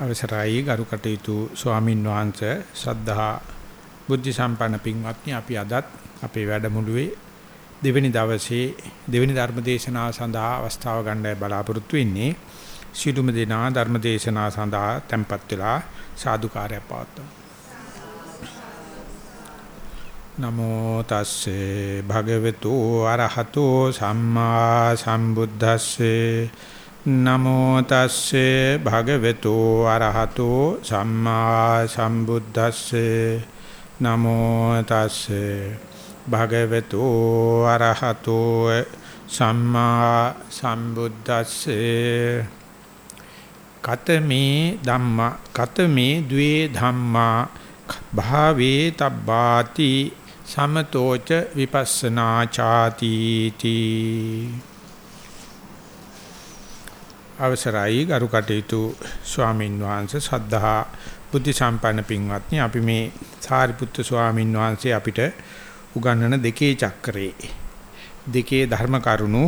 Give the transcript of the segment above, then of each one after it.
අවසරයි ගරු කටයුතු ස්වාමින් වහන්සේ ශ්‍රද්ධා බුද්ධ සම්පන්න පින්වත්නි අපි අදත් අපේ වැඩමුළුවේ දෙවෙනි දවසේ දෙවෙනි ධර්ම දේශනාව සඳහා අවස්ථාව ගන්නයි බලාපොරොත්තු වෙන්නේ. සිළුම දෙනා ධර්ම දේශනාව සඳහා tempත් වෙලා සාදුකාරය පවත්වමු. නමෝ තස්සේ භගවතු අරහතෝ සම්මා සම්බුද්දස්සේ නමෝ තස්සේ භගවතු අරහතෝ සම්මා සම්බුද්දස්සේ. නමෝ තස්සේ භගවතු අරහතෝ සම්මා සම්බුද්දස්සේ. කතමේ ධම්මා කතමේ ද්වේ ධම්මා භාවේ තබ්බාති සමතෝච විපස්සනා ചാති තී අවසරයි ගරු කටයුතු ස්වාමින් වහන්සේ. සද්ධා බුද්ධ සම්පන්න පින්වත්නි අපි මේ සාරිපුත්තු ස්වාමින් වහන්සේ අපිට උගන්වන දෙකේ චක්‍රේ. දෙකේ ධර්ම කරුණු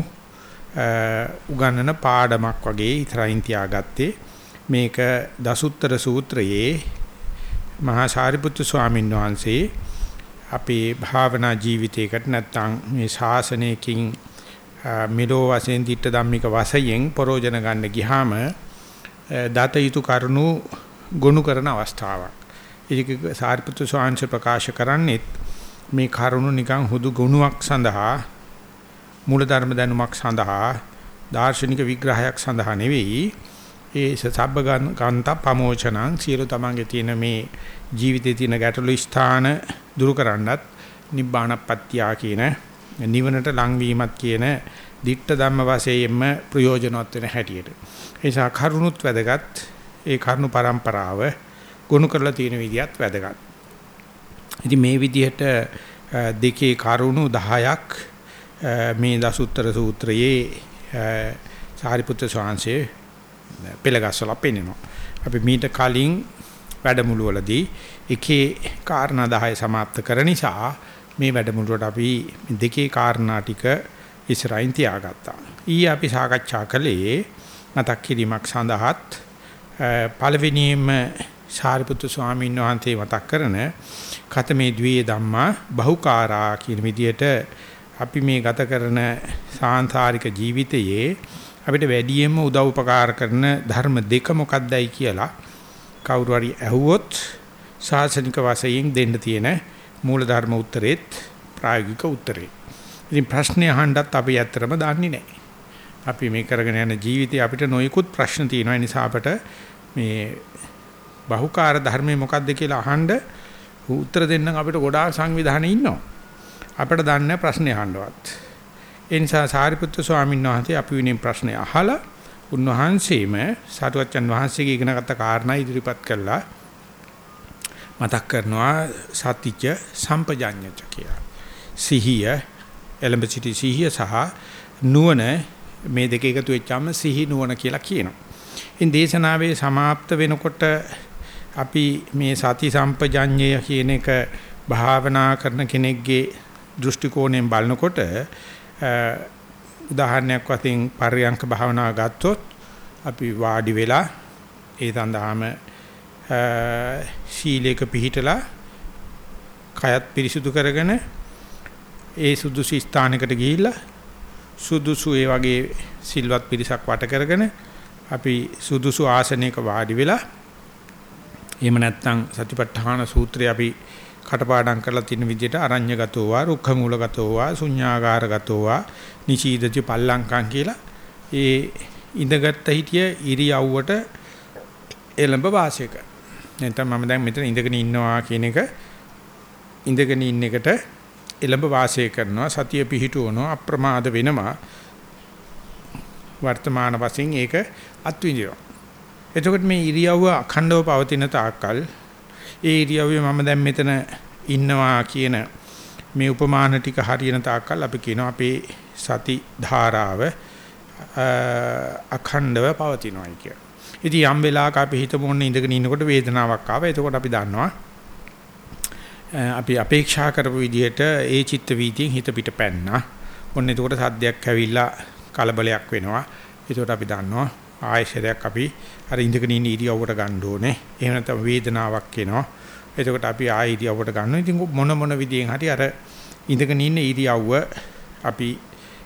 උගන්වන පාඩමක් වගේ ඉතරයින් තියාගත්තේ. මේක දසුත්තර සූත්‍රයේ මහා සාරිපුත්තු ස්වාමින් වහන්සේ අපේ භාවනා ජීවිතයකට නැත්තම් මේ ශාසනයකින් මිලෝ වශයෙන් ditta ධම්මික වශයෙන් පරෝජන ගන්න ගියාම දත යුතු කරුණු ගොනු කරන අවස්ථාවක්. ඒක සාරිපුත්‍ර ස්වාමීන් ප්‍රකාශ කරන්නේ මේ කරුණු නිකන් හුදු ගුණයක් සඳහා මූලධර්ම දැනුමක් සඳහා දාර්ශනික විග්‍රහයක් සඳහා නෙවෙයි ඒ සබ්බ ගන්ත ප්‍රමෝචනං සියලු තමන්ගේ තියෙන මේ ජීවිතයේ තියෙන ගැටළු ස්ථාන දුරු කරන්නත් නිබ්බාණපත්‍යා කියන නිවනට ලංවීමත් කියන ditta ධම්ම වශයෙන්ම ප්‍රයෝජනවත් වෙන හැටියට. ඒ නිසා කරුණුත් වැදගත්. ඒ කරුණු પરම්පරාව ගොනු කරලා තියෙන විදිහත් වැදගත්. ඉතින් මේ විදිහට දෙකේ කරුණු 10ක් මේ දසුත්තර සූත්‍රයේ සාරිපුත්‍ර ස්වාමීන් පෙළගස්සලා පෙන්නනවා. අපි මීට කලින් වැඩමුළුවලදී එකේ කාරණා 10 સમાપ્ત කර නිසා මේ වැඩමුළුවට අපි දෙකේ කාරණා ටික ඉස්සරහින් තියාගත්තා. ඊයේ අපි සාකච්ඡා කළේ මතක් කිරීමක් සඳහාත් පළවෙනියෙන්ම සාරිපුත්තු ස්වාමීන් වහන්සේ මතක් කරන කතමේ ද්වියේ ධම්මා බහුකාරා කියන විදිහට අපි මේ ගත කරන සාංශාරික ජීවිතයේ අපිට වැඩියෙන්ම උදව් උපකාර කරන ධර්ම දෙක මොකක්දයි කියලා කවුරු හරි ඇහුවොත් සාසනික වශයෙන් දෙන්න තියෙන මූල ධර්ම උත්තරේත් ප්‍රායෝගික උත්තරේ. ඉතින් ප්‍රශ්නේ අහන්නත් අපි ඇත්තටම දන්නේ නැහැ. අපි මේ කරගෙන යන ජීවිතේ අපිට නොයෙකුත් ප්‍රශ්න තියෙනවා. ඒ නිසා අපට මේ බහුකාර්ය ධර්මයේ මොකක්ද කියලා අහන්න උත්තර දෙන්න අපිට ගොඩාක් සංවිධානය ඉන්නවා. අපිට දන්නේ ප්‍රශ්නේ අහන්නවත්. ඒ නිසා සාරිපුත්‍ර ස්වාමීන් වහන්සේ අපි විනින් ප්‍රශ්නේ අහලා උන්වහන්සේම සාරුවච්චන් වහන්සේගේ ඉගෙනගත්ත කාරණා ඉදිරිපත් කළා. මතක් කරනවා සතිච්ච සම්පජඤ්ඤච කියලා. සිහිය එලඹ සිටි සිහිය සහ නුවණ මේ දෙක එකතු වෙච්චාම සිහි නුවණ කියලා කියනවා. ඉන් දේශනාවේ સમાપ્ત වෙනකොට අපි මේ සති සම්පජඤ්ඤය කියන එක භාවනා කරන කෙනෙක්ගේ දෘෂ්ටි කෝණයෙන් බලනකොට උදාහරණයක් වශයෙන් පර්යංක භාවනාව ගත්තොත් අපි වාඩි වෙලා ඒ සඳහාම ශීලයක පිහිටලා කයත් පිරිසුදු කරගෙන ඒ සුදුසු ස්ථානයකට ගිහිල්ලා සුදුසු ඒ වගේ සිල්වත් පිරිසක් වට කරගෙන අපි සුදුසු ආසනයක වාඩි වෙලා එහෙම නැත්නම් සතිපට්ඨාන සූත්‍රය අපි කටපාඩම් කරලා තියෙන විදිහට අරඤ්‍යගතෝ වා රුක්ඛමූලගතෝ වා ශුඤ්ඤාගාරගතෝ වා නිචීදති පල්ලංකම් කියලා ඒ ඉඳගත් හිටිය ඉරියව්වට එළඹ වාසය කරනවා. නැත්නම් මම දැන් මෙතන ඉඳගෙන ඉන්නවා කියන එක ඉඳගෙන ඉන්න එකට එළඹ වාසය කරනවා සතිය පිහිටුවනවා අප්‍රමාද වෙනවා. වර්තමාන වශයෙන් ඒක අත්විඳිනවා. එතකොට මේ ඉරියව්ව අඛණ්ඩව පවතින තාක්කල් ඒ ඉරියව්වේ මම දැන් මෙතන ඉන්නවා කියන මේ උපමාන ටික හරියන තාක්කල් අපි කියනවා අපේ සති ධාරාව අඛණ්ඩව පවතිනවායි කියලා. ඉතින් යම් වෙලාවක අපි හිතමු ඔන්න ඉඳගෙන ඉන්නකොට වේදනාවක් ආවා. එතකොට අපි දන්නවා අපි අපේක්ෂා කරපු විදිහට ඒ චිත්ත වීතියෙන් හිත පිට පැන්නා. ඔන්න එතකොට සද්දයක් ඇවිල්ලා කලබලයක් වෙනවා. එතකොට අපි දන්නවා ආයශරයක් අපි අර ඉඳගෙන ඉන්න ඉරියව්වට ගන්න ඕනේ. එහෙම නැත්නම් වේදනාවක් එනවා. එතකොට අපි ආය ඉරියව්වට ගන්නවා. ඉතින් මොන මොන විදියෙන් හරි අර ඉඳගෙන ඉන්න ඉරියව්ව අපි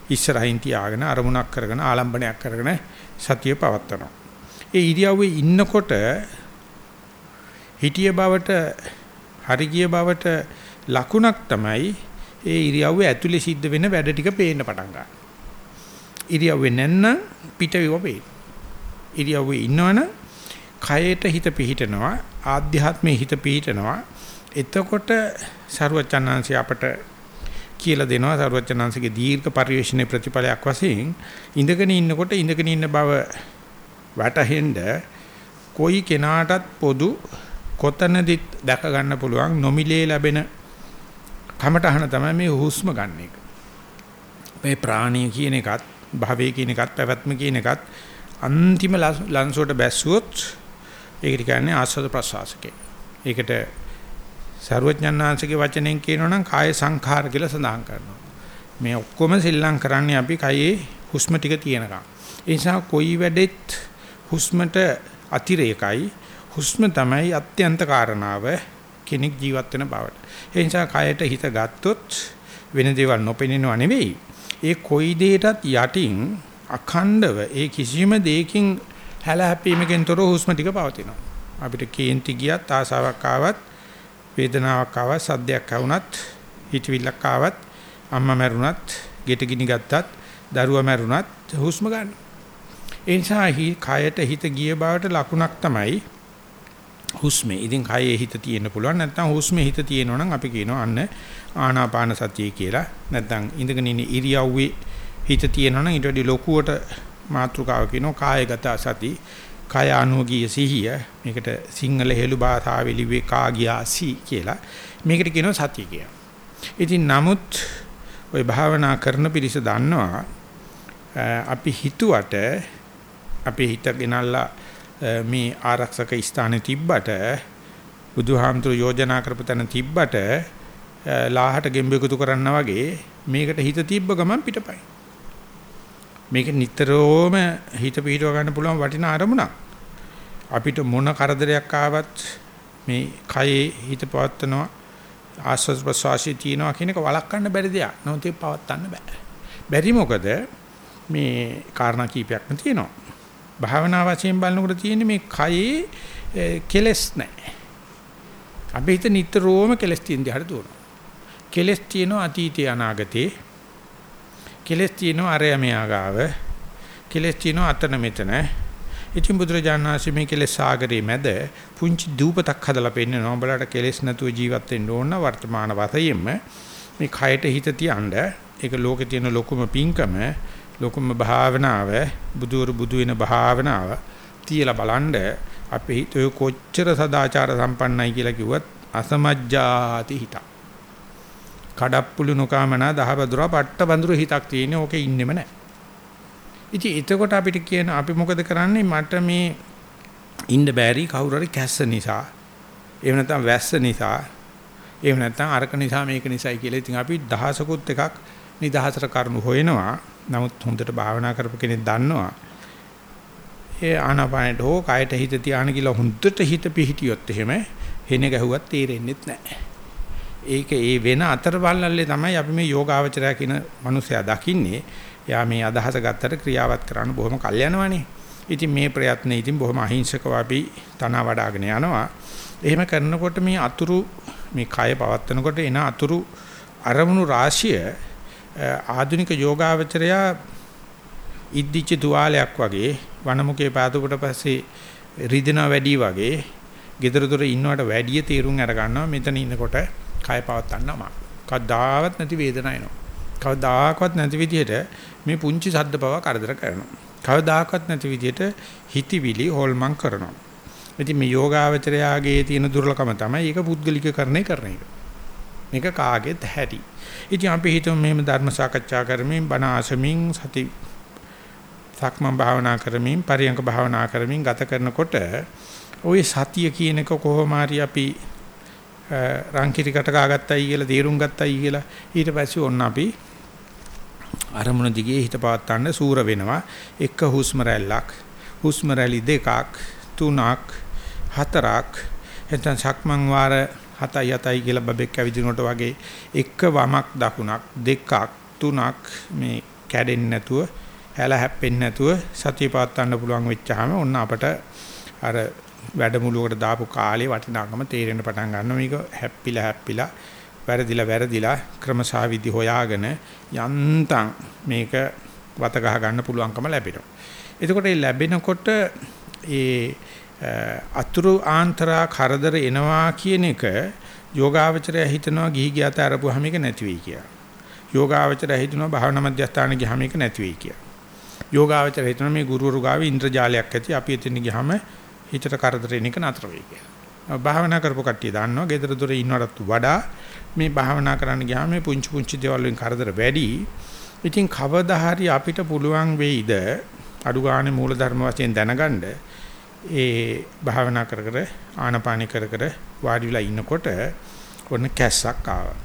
ඉස්සරහින් තියාගෙන අරමුණක් කරගෙන ආලම්බනයක් කරගෙන සතිය පවත්වනවා. ඒ ඉරියව්වේ ඉන්නකොට හිටිය බවට හරිගිය බවට ලකුණක් තමයි ඒ ඉරියව්වේ ඇතුලේ සිද්ධ වෙන වැඩ ටික පේන්න පටන් ගන්න. ඉරියව්වේ නැත්නම් පිටවිව පේන. ඉරියව්වේ ඉන්නවනම් කයට හිත පිහිටනවා ආධ්‍යාත්මයේ හිත පිහිටනවා. එතකොට ਸਰුවචනාංශය අපට කියලා දෙනවා ਸਰුවචනාංශගේ දීර්ඝ පරිශ්‍රණයේ ප්‍රතිඵලයක් වශයෙන් ඉඳගෙන ඉන්නකොට ඉඳගෙන ඉන්න බව වැටහෙන්න කොයි කෙනාටත් පොදු කොතනදිත් දැක ගන්න පුළුවන් නොමිලේ ලැබෙන කමටහන තමයි මේ හුස්ම ගන්න එක. මේ ප්‍රාණීය කියන එකත් භවයේ කියන එකත් පැවැත්ම කියන එකත් අන්තිම ලන්සෝට බැස්සුවොත් ඒකට කියන්නේ ආස්වාද ප්‍රසවාසකේ. ඒකට සරුවඥාන්සේගේ වචනෙන් කියනවා නම් කාය සංඛාර කියලා සඳහන් කරනවා. මේ ඔක්කොම සිල්ලම් කරන්නේ අපි කයේ හුස්ම ටික තියෙනකම්. ඒ නිසා කොයි වැඩෙත් හුස්මට අතිරේකයි හුස්ම තමයි අත්‍යන්ත කාරණාව කෙනෙක් ජීවත් වෙන බවට. ඒ නිසා කයට හිත ගත්තොත් වෙන දේවල් නොපෙනෙනව නෙවෙයි. ඒ කොයි දෙයකටත් යටින් අඛණ්ඩව ඒ කිසිම දෙයකින් හැලහැප්පීමකින් තොර හුස්ම ටික පවතිනවා. අපිට කේන්ති ගියත් ආසාවක් ආවත් වේදනාවක් ආවත් සද්දයක් ආවුණත් හිතවිල්ලක් ආවත් අම්මා මැරුණත් ගෙට ගිනි ගත්තත් දරුවා මැරුණත් හුස්ම ගන්න. ඒ නිසා කයට හිත ගිය බවට ලකුණක් තමයි හුස්මේ. ඉතින් කයේ හිත තියෙන්න පුළුවන් නැත්නම් හුස්මේ හිත තියෙනවා නම් අපි කියනවා අන්න ආනාපාන සතිය කියලා. නැත්නම් ඉඳගෙන ඉන්න ඉරියව්වේ හිත තියෙනවා නම් ඊට වඩා ලොකුවට මාත්‍රකාව කියනවා කායගත සති. කාය අනුගීය සිහිය. මේකට සිංහල හෙළු භාෂාවෙ ලිව්වේ කාගියාසි කියලා. මේකට කියනවා සතිය කියලා. ඉතින් නමුත් ওই භාවනා කරන පිරිස දන්නවා අපි හිතුවට අපේ හිත ගෙනල්ලා මේ ආරක්ෂක ස්ථානේ තිබ්බට බුදුහාමුදුරු යෝජනා කරපු තැන තිබ්බට ලාහට ගෙම්බෙකුතු කරන්න වගේ මේකට හිත තිබ්බ ගමන් පිටපයි. මේක නිතරම හිත පිටව ගන්න පුළුවන් වටිනා අරමුණක්. අපිට මොන කරදරයක් ආවත් මේ කයේ හිත පවත්නවා ආස්වාද ප්‍රසවාසී තියනවා කියන එක වළක්වන්න බැරි දෙයක්. නමුත් ඒක පවත්වන්න බෑ. බැරි මොකද මේ කාරණා කීපයක්ම තියෙනවා. භාවනා වශයෙන් බලනකොට තියෙන්නේ මේ කයේ කෙලස් නැහැ. අපි හිත නිතරම කෙලස් තියෙන දිහාට දුවනවා. කෙලස් තියෙනවා අතීතේ අනාගතේ. කෙලස් තියෙනවා අරය මෙයාගාව. කෙලස් තියෙනවා අතන මෙතන. ඉතින් බුදුරජාණන් වහන්සේ මේ කෙලස් සාගරේ මැද පුංචි දූපතක් හදලා පෙන්නනවා. උඹලට කෙලස් නැතුව ජීවත් වෙන්න ඕන වර්තමාන වශයෙන්ම මේ කයට හිත තියන්න ඒක ලෝකේ තියෙන ලොකුම පිංකම ලොකුම භාවනාව බුදුවරු බුදු වෙන භාවනාව තියලා බලන්න අපේ හිත ඔය කොච්චර සදාචාර සම්පන්නයි කියලා කිව්වත් අසමජ්ජාති හිත. කඩප්පුළු නොකාමනා දහබදුර පට්ට බඳුරු හිතක් තියෙන ඕකේ ඉන්නෙම නැහැ. ඉතින් එතකොට අපිට කියන අපි මොකද කරන්නේ මට මේ ඉන්න බෑරි කවුරු හරි කැස්ස නිසා එහෙම නැත්නම් වැස්ස නිසා එහෙම නැත්නම් අරක නිසා මේක නිසායි කියලා ඉතින් අපි දහසකුත් එකක් නිදහසට කරුණු හොයනවා නමුත් හොඳට භාවනා කරපු කෙනෙක් දන්නවා. ඒ ආනාපානට හෝ කායට හිත තියාන කියලා හොඳට හිත පිහිටියොත් එහෙම හෙන ගැහුවත් තේරෙන්නේ නැහැ. ඒක ඒ වෙන අතරවල්ලල්ලේ තමයි අපි මේ යෝගාවචරය කියන මනුස්සයා දකින්නේ. යා මේ අදහස ගත්තට ක්‍රියාවත් කරන්න බොහොම කල් යනවනේ. ඉතින් මේ ප්‍රයත්නේ ඉතින් බොහොම අහිංසකව අපි තන වඩාගෙන යනවා. එහෙම කරනකොට මේ අතුරු මේ කය පවත්නකොට එන අතුරු අරමුණු රාශිය ආධුනික යෝගාවචරයා ඉද්දිච්ච තුවාලයක් වගේ වනමුකේ පාදුකට පස්සේ රිදෙනා වැඩි වගේ gedara dora ඉන්නවට වැඩි තීරුම් අර ගන්නවා මෙතන ඉන්නකොට කය පවත්තන්නම කවදාවත් නැති වේදනාවක් එනවා. කවදාකවත් නැති විදිහට මේ පුංචි සද්ද පව කරදර කරනවා. කවදාකවත් නැති විදිහට හිතවිලි හොල්මන් කරනවා. ඉතින් මේ යෝගාවචරයාගේ තියෙන දුර්ලභම තමයි ඒක පුද්ගලිකකරණය කරන එක. මේක කාගේත් හැටි ඉතින් අපි හිතමු මෙහෙම ධර්ම සාකච්ඡා කරමින් බණ ආසමින් සති සක්මන් භාවනා කරමින් පරියංග භාවනා කරමින් ගත කරනකොට ওই සතිය කියන එක කොහොම හරි අපි රංකිරිකට කාගත්තයි කියලා තීරුම් ගත්තයි කියලා ඊට පස්සේ ඔන්න අපි අරමුණ දිගේ හිත පාත්තන්න සූර වෙනවා. එක හුස්ම රැල්ලක් හුස්ම රැලි දෙකක් තුනක් හතරක් එතන සක්මන් වාර 7යි 7යි කියලා බබෙක් ඇවිදිනකොට වගේ එක වමක් දකුණක් දෙකක් තුනක් මේ කැඩෙන්නේ නැතුව හැල හැප්පෙන්නේ නැතුව සතිය පවත්වන්න පුළුවන් වෙච්චාම ඔන්න අපට අර වැඩමුළුවකට දාපු කාලේ වටිනාකම තේරෙන්න පටන් ගන්නවා මේක හැප්පිලා හැප්පිලා වැරදිලා වැරදිලා ක්‍රමසාවිදි හොයාගෙන යන්තම් මේක වත ගහ ගන්න පුළුවන්කම ලැබෙනවා. එතකොට මේ ලැබෙනකොට ඒ අතුරු ආන්තරා කරදර එනවා කියන එක යෝගාවචරය හිතනවා ගිහි ගියත අරපුවාම මේක නැති වෙයි කියලා. යෝගාවචරය හිතනවා භාවනා මධ්‍යස්ථාන ගියාම මේක නැති වෙයි කියලා. යෝගාවචරය හිතනවා මේ ගුරුවරු ගාව ඉන්ද්‍රජාලයක් ඇති අපි එතන ගියාම හිතට කරදර එන එක නතර වෙයි කියලා. භාවනා කරපු කට්ටිය දන්නවා gedara dore ඉන්නවටත් වඩා මේ භාවනා කරන්න ගියාම මේ පුංචි පුංචි දේවල් වලින් කරදර වැඩි. ඉතින් කවදා හරි අපිට පුළුවන් වෙයිද අඩු ගානේ මූලධර්ම වශයෙන් දැනගන්න ඒ භාවනා කර කර ආනපානි කර කර වාඩි වෙලා ඉන්නකොට ඔන්න කැස්සක් ආවා.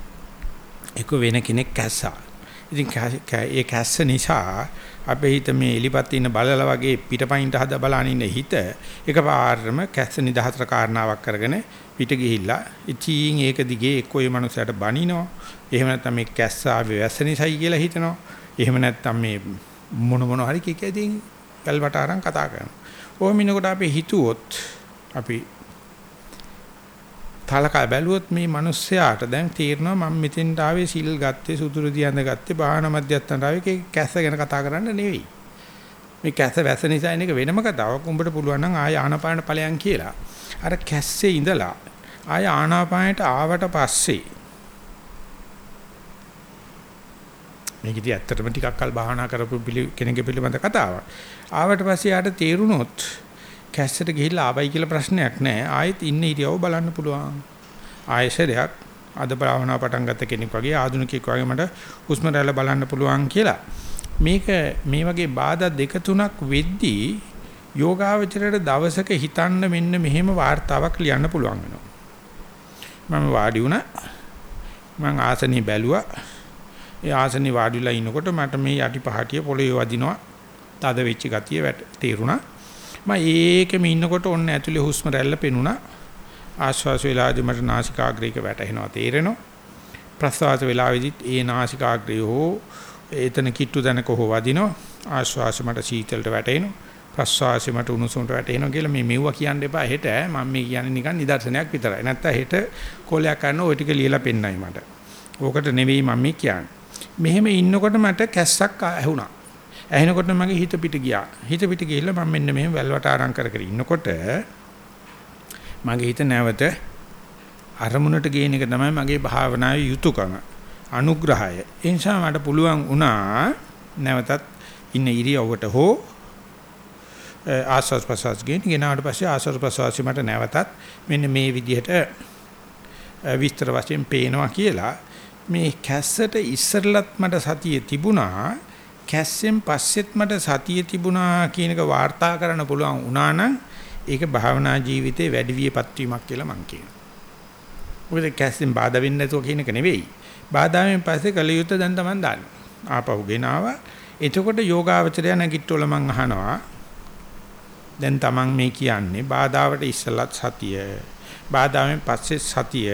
ඒක වෙන කෙනෙක් කැස්සා. ඉතින් ඒ කැස්ස නිසා අපේ හිත මේ එලිපත් ඉන්න බලලා වගේ පිටපයින්ට හද බලන ඉන්න හිත එකපාරටම කැස්ස නිදහතර කාරණාවක් කරගෙන පිට ගිහිල්ලා ඉතින් ඒක දිගේ එක්කෝ මේ මනුස්සයාට බනිනවා එහෙම නැත්නම් මේ කැස්ස ආවේ වැස්ස නිසායි කියලා හිතනවා එහෙම නැත්නම් මේ මොන මොන හරි කිකේදී කල්වට අරන් කතා කරනවා ඕම ඉන්නකොට අපි හිතුවොත් අපි තලකා බැලුවොත් මේ මිනිස්සයාට දැන් තීරණා මම මෙතෙන්ට ආවේ සිල් ගත්තේ සුදුරු දියඳ ගත්තේ බාහන මැදයන්ට ආවේ කැස්ස ගැන කතා කරන්න නෙවෙයි. මේ කැස්ස වැස නිසා එන එක වෙනම කතාවක්. උඹට පුළුවන් නම් ආය ආනාපාන ඵලයන් කියලා. අර කැස්සේ ඉඳලා ආය ආනාපානයට ආවට පස්සේ මේකදී ඇත්තටම ටිකක් කල් භාවනා කරපු කෙනෙක්ගේ පිළිබඳ කතාවක්. ආවට පස්සේ යාට තේරුණොත් කැස්සට ගිහිල්ලා ආවයි කියලා ප්‍රශ්නයක් නැහැ. ආයෙත් ඉන්න ඉරියව බලන්න පුළුවන්. ආයෙසරයක් අද භාවනා පටන් ගත්ත කෙනෙක් වගේ ආධුනිකෙක් වගේ මට හුස්ම රැල්ල බලන්න පුළුවන් කියලා. මේක මේ වගේ බාධා දෙක තුනක් වෙද්දී යෝගාවචරයට දවසක හිතන්න මෙන්න මෙහෙම වார்த்தාවක් ලියන්න පුළුවන් වෙනවා. මම වාඩි වුණා. මම ආසනේ බැලුවා. ඒ ආසනේ වාඩිලා ඉනකොට මට මේ යටි පහටිය පොළවේ වදිනවා. තද වෙච්ච ගතිය තේරුණා. මම ඒකෙම ඉන්නකොට ඔන්න ඇතුලේ හුස්ම රැල්ල පෙනුණා. ආශ්වාස වේලාවේදී මට නාසිකාග්‍රේක වැටෙනවා තේරෙනවා. ප්‍රශ්වාස වේලාවේදීත් ඒ නාසිකාග්‍රේ හෝ එතන කිට්ටු දනක හෝ වදිනවා. ආශ්වාස මට සීතලට වැටෙනවා. ප්‍රශ්වාසය මට උණුසුමට වැටෙනවා කියලා මේ මෙව්වා කියන්න එපා හෙට මම මේ කියන්නේ නිකන් නිදර්ශනයක් විතරයි. නැත්තම් හෙට කොලයක් කරන ওই ටික ලියලා පෙන්නයි මට. ඕකට නෙවෙයි මම මේ කියන්නේ. මෙහෙම ඉන්නකොට මට කැස්සක් ඇහුණා. ඇහෙනකොට මගේ හිත පිට ගියා. හිත පිට ගිහිල්ලා මම මෙන්න මෙහෙම වැල්වට ආරං කර කර ඉන්නකොට මගේ හිත නැවත අරමුණට ගේන එක තමයි මගේ භාවනාවේ යුතුයකම. අනුග්‍රහය. ඒ නිසා මට පුළුවන් වුණා නැවතත් ඉන්න ඉරියව්වට හෝ ආස්වාස් ප්‍රසවාස් ගෙන ගෙනාවට පස්සේ ආස්වාස් ප්‍රසවාසි මට නැවතත් මෙන්න මේ විදිහට විස්තර වශයෙන් පේනවා කියලා මේ කැස්සට ඉස්සරලත් මට සතිය තිබුණා කැස්සෙන් පස්සෙත් මට සතිය තිබුණා කියන එක වාර්තා කරන්න පුළුවන් වුණා නම් ඒක භාවනා ජීවිතේ වැඩි වියපත් වීමක් කියලා මං කියනවා. මොකද කැස්සෙන් බාධා වෙන්නේ නැතුව කියන එක නෙවෙයි. බාධාවෙන් පස්සේ කලියුත් දැන් තමයි දාන්නේ. ආපහු ගෙනාවා. එතකොට යෝගාවචරය නැගිට්ටොල මං අහනවා. දැන් Taman මේ කියන්නේ බාධාවට ඉස්සලත් සතිය. බාධාවෙන් පස්සේ සතිය.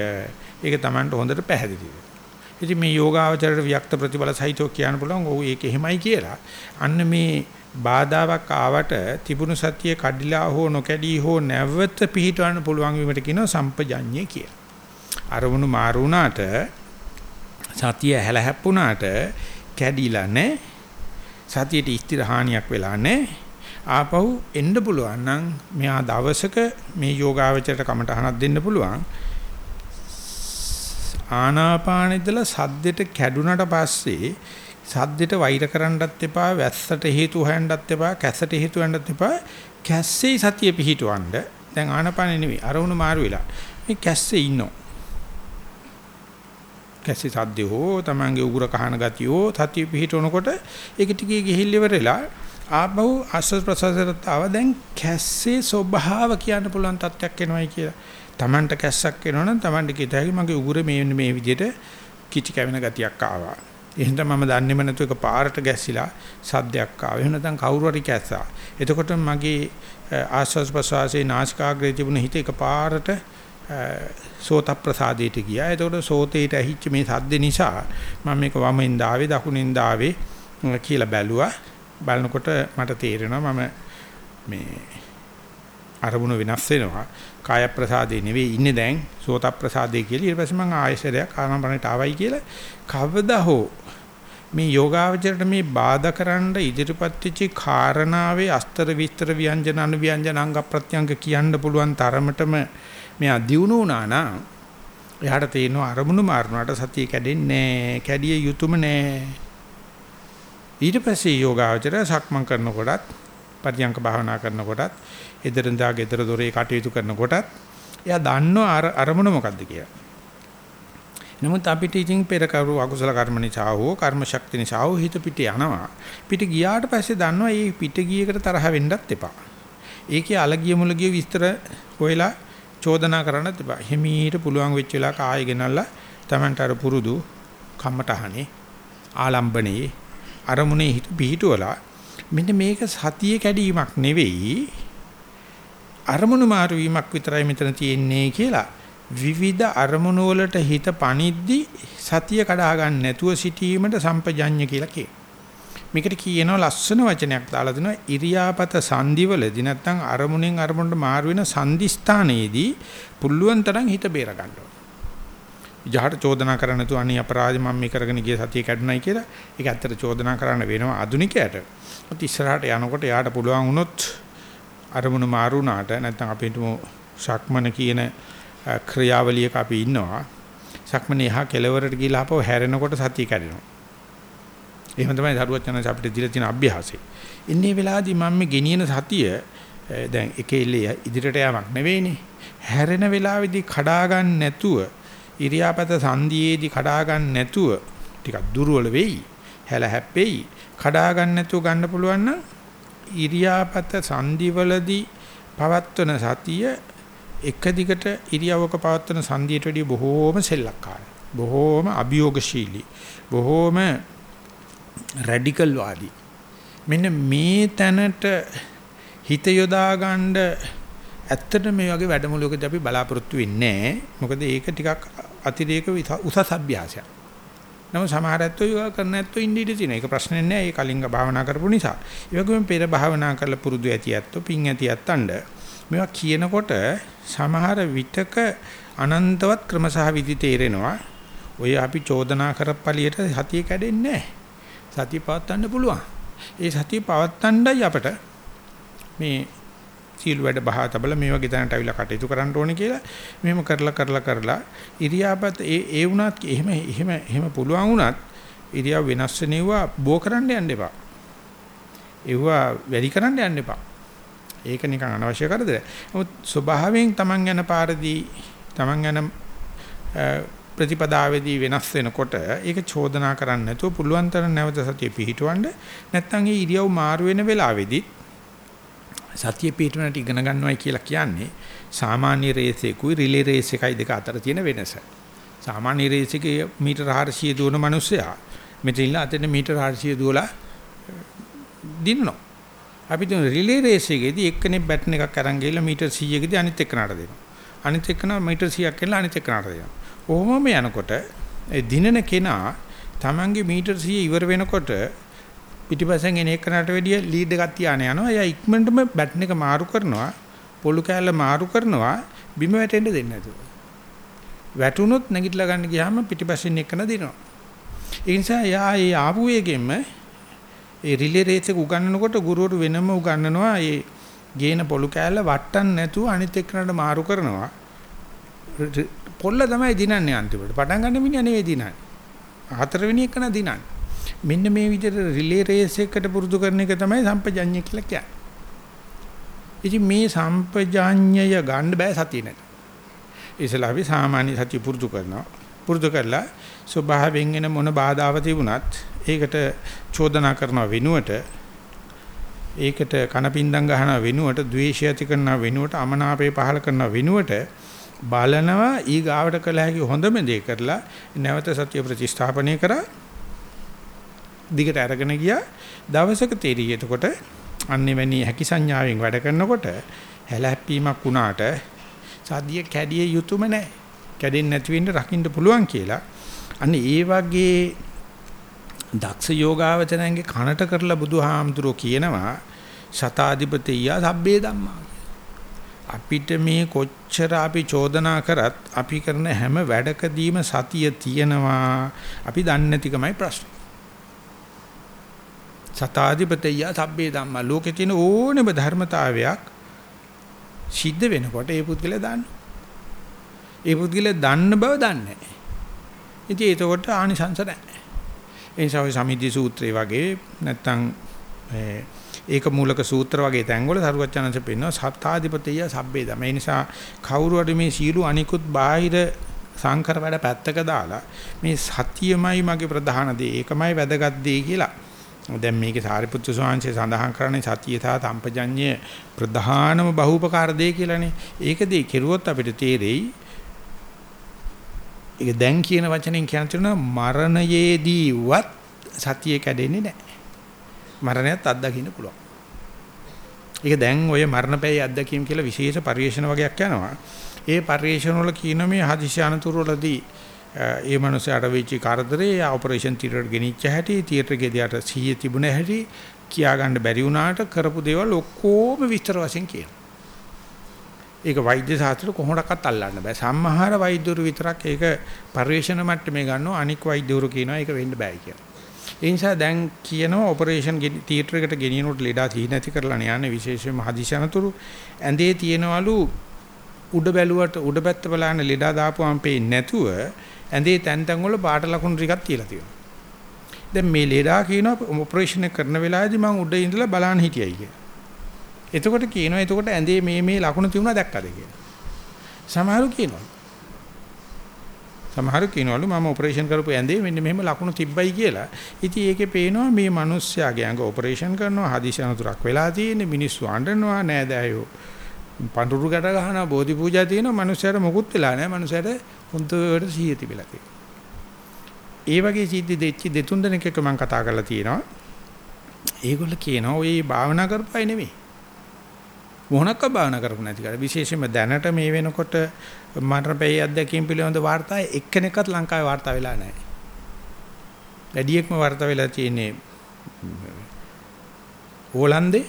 ඒක Tamanට හොඳට පැහැදිලියි. ඉතින් මේ යෝගාවචරයට වික්ත ප්‍රතිබල සහිතව කියන්න පුළුවන් ඔව් ඒක එහෙමයි කියලා. අන්න මේ බාධාවක් ආවට තිබුණු සතිය කඩිලා හෝ නොකැඩී හෝ නැවත පිහිටවන්න පුළුවන් වීමට කියනවා සම්පජඤ්ඤය කියලා. අරමුණු මාරු වුණාට සතිය හැලහැප්පුණාට කැඩිලා නැහැ. සතියට ස්ථිර හානියක් වෙලා නැහැ. ආපහු එන්න පුළුවන් නම් මෙහා දවසක මේ යෝගාවචරයට කමටහනක් දෙන්න පුළුවන්. ආනාපානෙදලා සද්දෙට කැඩුනට පස්සේ සද්දෙට වෛර කරන්නත් එපා වැස්සට හේතු හොයන්නත් එපා කැසට හේතු හොයන්නත් එපා. කැස්සේ සතිය පිහිටවන්න. දැන් ආනාපානෙ නෙවෙයි අරමුණු මාරු වෙලා. මේ කැස්සේ ඉන්නෝ කැස්සේ සද්දේ හෝ තමන්ගේ උගුර කහන ගතියෝ සතිය පිහිටවනකොට ඒක ටිකේ ගිහිල්ල ඉවරලා ආපහු ආස්වාද ප්‍රසවාසයට ආව. දැන් කැස්සේ ස්වභාව කියන්න පුළුවන් තත්යක් එනවයි කියලා. Tamanට කැස්සක් එනවනම් Tamanට කිතයි මගේ උගුරේ මේ මේ විදිහට කිචි කැවෙන ගතියක් ආවා. එහෙනම් මම දන්නේම නැතු එක පාරට ගැස්සිලා සද්දයක් ආවා. එහෙම නැත්නම් කවුරු හරි කැස්සා. එතකොට මගේ ආස්වාස් ප්‍රසවාසයේ නාසිකාග්‍රේ තිබුණ හිත එක පාරට සෝත ප්‍රසාදයට ගියා. එතකොට සෝතේට ඇහිච්ච මේ සද්ද නිසා මම මේක වමෙන් දාවේ දකුණෙන් දාවේ කියලා බැලුවා. බලනකොට මට තේරෙනවා මම මේ අරමුණ වෙනස් වෙනවා. කාය ප්‍රසාදේ නෙවෙයි ඉන්නේ දැන් සෝත ප්‍රසාදේ කියලා. ඊට පස්සේ මම ආයෙසරයක් ආනපනට ආවයි කියලා කවදා හෝ මේ යෝගාවචරයට මේ බාධා කරන්න ඉදිරිපත් වෙච්ච කාරණාවේ අස්තර විස්තර ව්‍යංජන අනු ව්‍යංජන අංග ප්‍රත්‍යංග කියන්න පුළුවන් තරමටම මෙයා දියුණු වුණා නම් එයාට තේරෙනවා අරමුණු මාරුණාට සතිය කැඩෙන්නේ නැහැ කැඩිය යුතුයම නැහැ ඊට පස්සේ යෝගාවචරය සක්මන් කරනකොටත් පරියංක භාවනා කරනකොටත් එදිරඳා ගෙදර දොරේ කටයුතු කරනකොටත් එයා දන්නවා අරමුණ මොකද්ද කියලා. නමුත් අපිට ඉතින් පෙර කරු අකුසල කර්ම නිසා හෝ කර්ම ශක්තිය නිසා හෝ හිත පිට යනවා. පිට ගියාට පස්සේ දන්නවා මේ පිට ගියකට තරහ වෙන්නත් එපා. ඒකේ අලගිය මුලගිය විස්තර හොයලා චෝදනා කරන්නත් එපා. හිමීට පුළුවන් වෙච්ච වෙලාවක ආයෙ ගෙනල්ලා Tamanට අර පුරුදු කම්මටහනේ ආලම්බනේ අරමුණේ හිත පිහිටුවලා මෙන්න මේක සතිය කැඩීමක් නෙවෙයි අරමුණු මාරු වීමක් විතරයි මෙතන තියෙන්නේ කියලා විවිධ අරමුණු වලට හිත පනිද්දි සතිය කඩා ගන්න නැතුව සිටීමට සම්පජඤ්ඤ කියලා කියනවා. මේකට කියනවා ලස්සන වචනයක් දාලා දෙනවා ඉරියාපත සංදිවලදී නැත්නම් අරමුණෙන් අරමුණට මාරු වෙන සංදිස්ථානයේදී පුල්ලුවන් තරම් හිත බේර ගන්න ඕන. විජහට චෝදනා කරන්න තු අනි අපරාධ මම මේ කරගෙන ගිය සතිය කැඩුනයි කියලා ඒක ඇත්තට චෝදනා කරන්න වෙනවා ආදුනිකයට. මොකද ඉස්සරහට යනකොට යාට පුළුවන් වුණොත් අරමුණු මාරුණාට නැත්නම් අපිට ශක්මන කියන ක්‍රියාවලියක අපි ඉන්නවා. ශක්මන එහා කෙලවරට ගිහිලා අපව හැරෙනකොට සතිය කැඩෙනවා. එහෙම තමයි දරුවත් යන අපිට දීලා තියෙන අභ්‍යාසය. ඉන්නේ වෙලාවේදී මම මේ ගෙනියන සතිය දැන් එකේ ඉල්ලේ ඉදිරියට යamak නෙවෙයිනේ. හැරෙන වෙලාවේදී කඩා ගන්න නැතුව ඉරියාපත සංදියේදී කඩා ගන්න නැතුව ටිකක් දුර්වල වෙයි. හැල හැප්පෙයි. කඩා ගන්න නැතුව ගන්න පුළුවන් නම් ඉරියාපත සංදිවලදී පවත්වන සතිය එක දිගට ඉරියවක පවත්වන සංදියට වඩා බොහෝම සෙල්ලක්කාරයි. බොහෝම අභියෝගශීලී. බොහෝම රැඩිකල් වාදී. මෙන්න මේ තැනට හිත යොදා ගන්න ඇත්තට මේ වගේ වැඩමුළුවකදී අපි බලාපොරොත්තු වෙන්නේ නැහැ. මොකද ඒක ටිකක් අතිරේක උසස් අභ්‍යාසයක්. නමුත් සමහර ඇත්තෝ යෝගා කරන්න ඇත්තෝ ඉන්නේ ඉඳී තියෙන. ඒක ප්‍රශ්නේ නෑ. ඒ කලින්ග භාවනා කරපු නිසා. ඒ වගේම පෙර භාවනා කරලා පුරුදු ඇති ඇත්තෝ පිං ඇති ඇත්තන්ඩ මේවා කියනකොට සමහර විතක අනන්තවත් ක්‍රම සහ විදි තේරෙනවා. ඔය අපි චෝදනා කරපලියට සතිය කැඩෙන්නේ නෑ. සතිය පවත්වන්න පුළුවන්. ඒ සතිය පවත්වන්නයි අපට මේ සීල් වැඩ බහා තබල මේ වගේ තැනට අවිලා කටයුතු කරන්න ඕනේ කියලා මෙහෙම කරලා කරලා කරලා ඉරියාපත් ඒ ඒ වුණත් එහෙම එහෙම එහෙම පුළුවන් වුණත් ඉරියාව වෙනස් වෙනවා බෝ කරන්න යන්න එපා. ඒවා වැඩි කරන්න යන්න එපා. ඒක නිකන් අනවශ්‍ය කරදර. නමුත් ස්වභාවයෙන් Taman යන පාරදී Taman යන ප්‍රතිපදාවේදී වෙනස් වෙනකොට ඒක චෝදනා කරන්න නැතුව පුළුවන් තරම් නැවත සතිය පිහිටවන්න නැත්නම් ඒ ඉරියව් මාරු වෙන වෙලාවේදී සතිය පිටුනට ඉගෙන ගන්නවයි කියලා කියන්නේ සාමාන්‍ය රේස් එකකුයි රිලේ රේස් එකයි දෙක අතර තියෙන වෙනස. සාමාන්‍ය රේස් එකේ මීටර 400 දුවන මිනිස්සයා මෙතන ඉන්න අතන මීටර 400 දුවලා දිනනවා. අපි දුන රිලේ රේස් එකේදී එක්කෙනෙක් බැටන් එකක් අරන් ගිහලා මීටර 100කදී අනිත් එක්කනට දෙනවා. අනිත් එක්කන මීටර 100ක් කියලා අනිත් එක්කනට දෙනවා. කොහොමම යනකොට ඒ දිනන කෙනා Tamange මීටර 100 ඉවර වෙනකොට පිටිපස්සෙන් එන එකනට වැඩිය ලීඩ් එකක් තියාන යනවා. එයා ඉක්මනටම බැටන් එක මාරු කරනවා. පොළු කෑල්ල මාරු කරනවා. බිම වැටෙන්න දෙන්නේ නැතුව. වැටුනොත් නැගිටලා ගන්න ගියාම පිටිපස්සෙන් එකන දෙනවා. ඒ නිසා එයා ඒ ආපු වේගෙම ඒ රිලේ රේස් එක උගන්වනකොට ගුරුවරු වෙනම උගන්වනවා. ඒ ගේන පොළු කෑල්ල වට්ටන්න නැතුව අනිත් එක්කනට මාරු කරනවා. පොල්ල තමයි දිනන්නේ අන්තිමට. පටන් ගන්න මිනිහා නෙවෙයි දිනන්නේ. හතරවෙනි එකන දිනන්නේ. මෙන්න මේ විදිහට රිලේ රේස් එකකට පුරුදු කරන එක තමයි සම්පජඤ්ඤය කියලා කියන්නේ. ඉතින් මේ සම්පජඤ්ඤය ගන්න බෑ සතිය නැත. ඉතලා අපි සාමාන්‍ය සතිය පුරුදු කරනවා. පුරුදු කරලා ස්වභාවයෙන් එන මොන බාධාව තිබුණත් ඒකට චෝදනා කරන වෙනුවට ඒකට කනපින්දම් ගහන වෙනුවට ද්වේෂය ඇති කරන වෙනුවට අමනාපය පහල කරන වෙනුවට බලනවා ඊ ගාවට කළ හැකි හොඳම දේ කරලා නැවත සත්‍ය ප්‍රතිස්ථාපනය කරා දිගට අරගෙන ගියා. දවසක තේරිය. එතකොට අන්නේ වැනි හැකි සංඥාවෙන් වැඩ කරනකොට හැලහැප්පීමක් වුණාට සාදිය කැඩිය යුතුයම නැහැ. කැඩෙන්නේ නැති වෙන්න රකින්න පුළුවන් කියලා. අන්න ඒ වගේ දක්ෂ යෝගාවචරයන්ගේ කනට කරලා බුදුහාමුදුරෝ කියනවා සතාධිපතිය සබ්බේ ධම්මා අපිට මේ කොච්චර අපි චෝදනා කරත් අපි කරන හැම වැඩකදීම සතිය තියෙනවා අපි දන්නේ නැතිකමයි ප්‍රශ්නේ සතාධිපතිය සබ්බේ ධම්මා ලෝකේ තියෙන ඕනෙම ධර්මතාවයක් සිද්ධ වෙනකොට ඒ පුද්ගලයා දන්නවා. ඒ පුද්ගලයා දන්න බව දන්නේ නැහැ. ඉතින් ඒකට ආනිසංස නැහැ. ඒ නිසා ඔය සමිද්ධි සූත්‍රය වගේ නැත්තම් ඒක මූලක සූත්‍ර වගේ තැන්වල සරුවචනංශ පෙන්වනවා සත්තාධිපතිය සබ්බේ ධම. ඒ නිසා කවුරු හරි මේ සීළු අනිකුත් බාහිර සංකර වැඩ පැත්තක දාලා මේ සතියමයි මගේ ප්‍රධාන දේ. ඒකමයි වැදගත් දේ කියලා දැන් මේකේ සාරිපුත්තු ස්වාමීන් සඳහන් කරන්නේ සතිය සහ සම්පජඤ්ඤය ප්‍රධානම බහූපකාර දෙය කියලානේ. ඒක දෙය කෙරුවොත් අපිට තේරෙයි. ඒක දැන් කියන වචනෙන් කියන තුන මරණයේදීවත් සතිය කැඩෙන්නේ නැහැ. මරණයත් අත්දකින්න පුළුවන්. ඒක දැන් ඔය මරණපෑයි අත්දැකීම් කියලා විශේෂ පරිශන වගේක් යනවා. ඒ පරිශන වල කියන මේ හදිසි අනතුරු වලදී ඒ මනුස්සයාට වෙච්ච කරදරේ ඔපරේෂන් තියටර් ගෙනිච්ච හැටි තියටර් ගෙදියට 100 තිබුණ හැටි කියා ගන්න බැරි වුණාට කරපු දේවල් ඔක්කොම විස්තර වශයෙන් කියනවා. ඒක වෛද්‍ය ශාස්ත්‍ර කොහොමඩක්වත් අල්ලන්න බෑ. සම්මහාර වෛද්‍යවරු විතරක් ඒක පරිශන මට්ටමේ ගන්නවා අනික් වෛද්‍යවරු කියනවා ඒක වෙන්න බෑ කියලා. ඒ නිසා දැන් කියනවා ඔපරේෂන් තියටර් එකට ගෙනියනකොට ලෙඩා තී නැති කරලා යන්නේ විශේෂයෙන්ම හදිසියනතුරු ඇඳේ තියෙනවලු උඩ බැලුවට උඩ පැත්ත බලන්න ලෙඩා දාපුවම පේන්නේ නැතුව ඇඳේ තැන් තැන් වල පාට ලකුණු ටිකක් තියලා තියෙනවා. දැන් මේ ලේඩා කියනවා ඔපරේෂන් එක කරන වෙලාවේදී මම උඩ ඉඳලා බලන්න හිටියයි කියලා. එතකොට කියනවා එතකොට ඇඳේ මේ මේ ලකුණු තියුණා දැක්කද කියලා. සමහරු කියනවා. සමහරු කියනවලු මම ඔපරේෂන් කරපු ඇඳේ මෙන්න මෙහෙම ලකුණු තිබ්බයි කියලා. ඉතින් ඒකේ පේනවා මේ මිනිස්යාගේ ඇඟ ඔපරේෂන් කරනවා හදිසි අනතුරක් වෙලා තියෙන්නේ මිනිස්සු අඬනවා නෑදෑයෝ. පඳුරු ගැට ගහනවා බෝධි පූජා තියෙනවා මිනිස්සයාට මොකුත් වෙලා නැහැ මිනිස්සයාට හොඳට සිහිය තිබිලා තියෙනවා. ඒ වගේ සිද්ධි දෙච්ච දෙතුන් දෙනෙක් එක්ක මම කතා කරලා තියෙනවා. ඒගොල්ල කියනවා ඔය භාවනා කරපයි නෙමෙයි. මොහොනක්ක භාවනා කරපු නැති කර විශේෂයෙන්ම දැනට මේ වෙනකොට මරණපෙයි අධ්‍යක්ෂින් පිළිබඳ වාර්තා එක්කෙනෙක්වත් ලංකාවේ වාර්තා වෙලා නැහැ. වැඩියෙක්ම වාර්තා වෙලා තියෙන්නේ ඕලන්දේ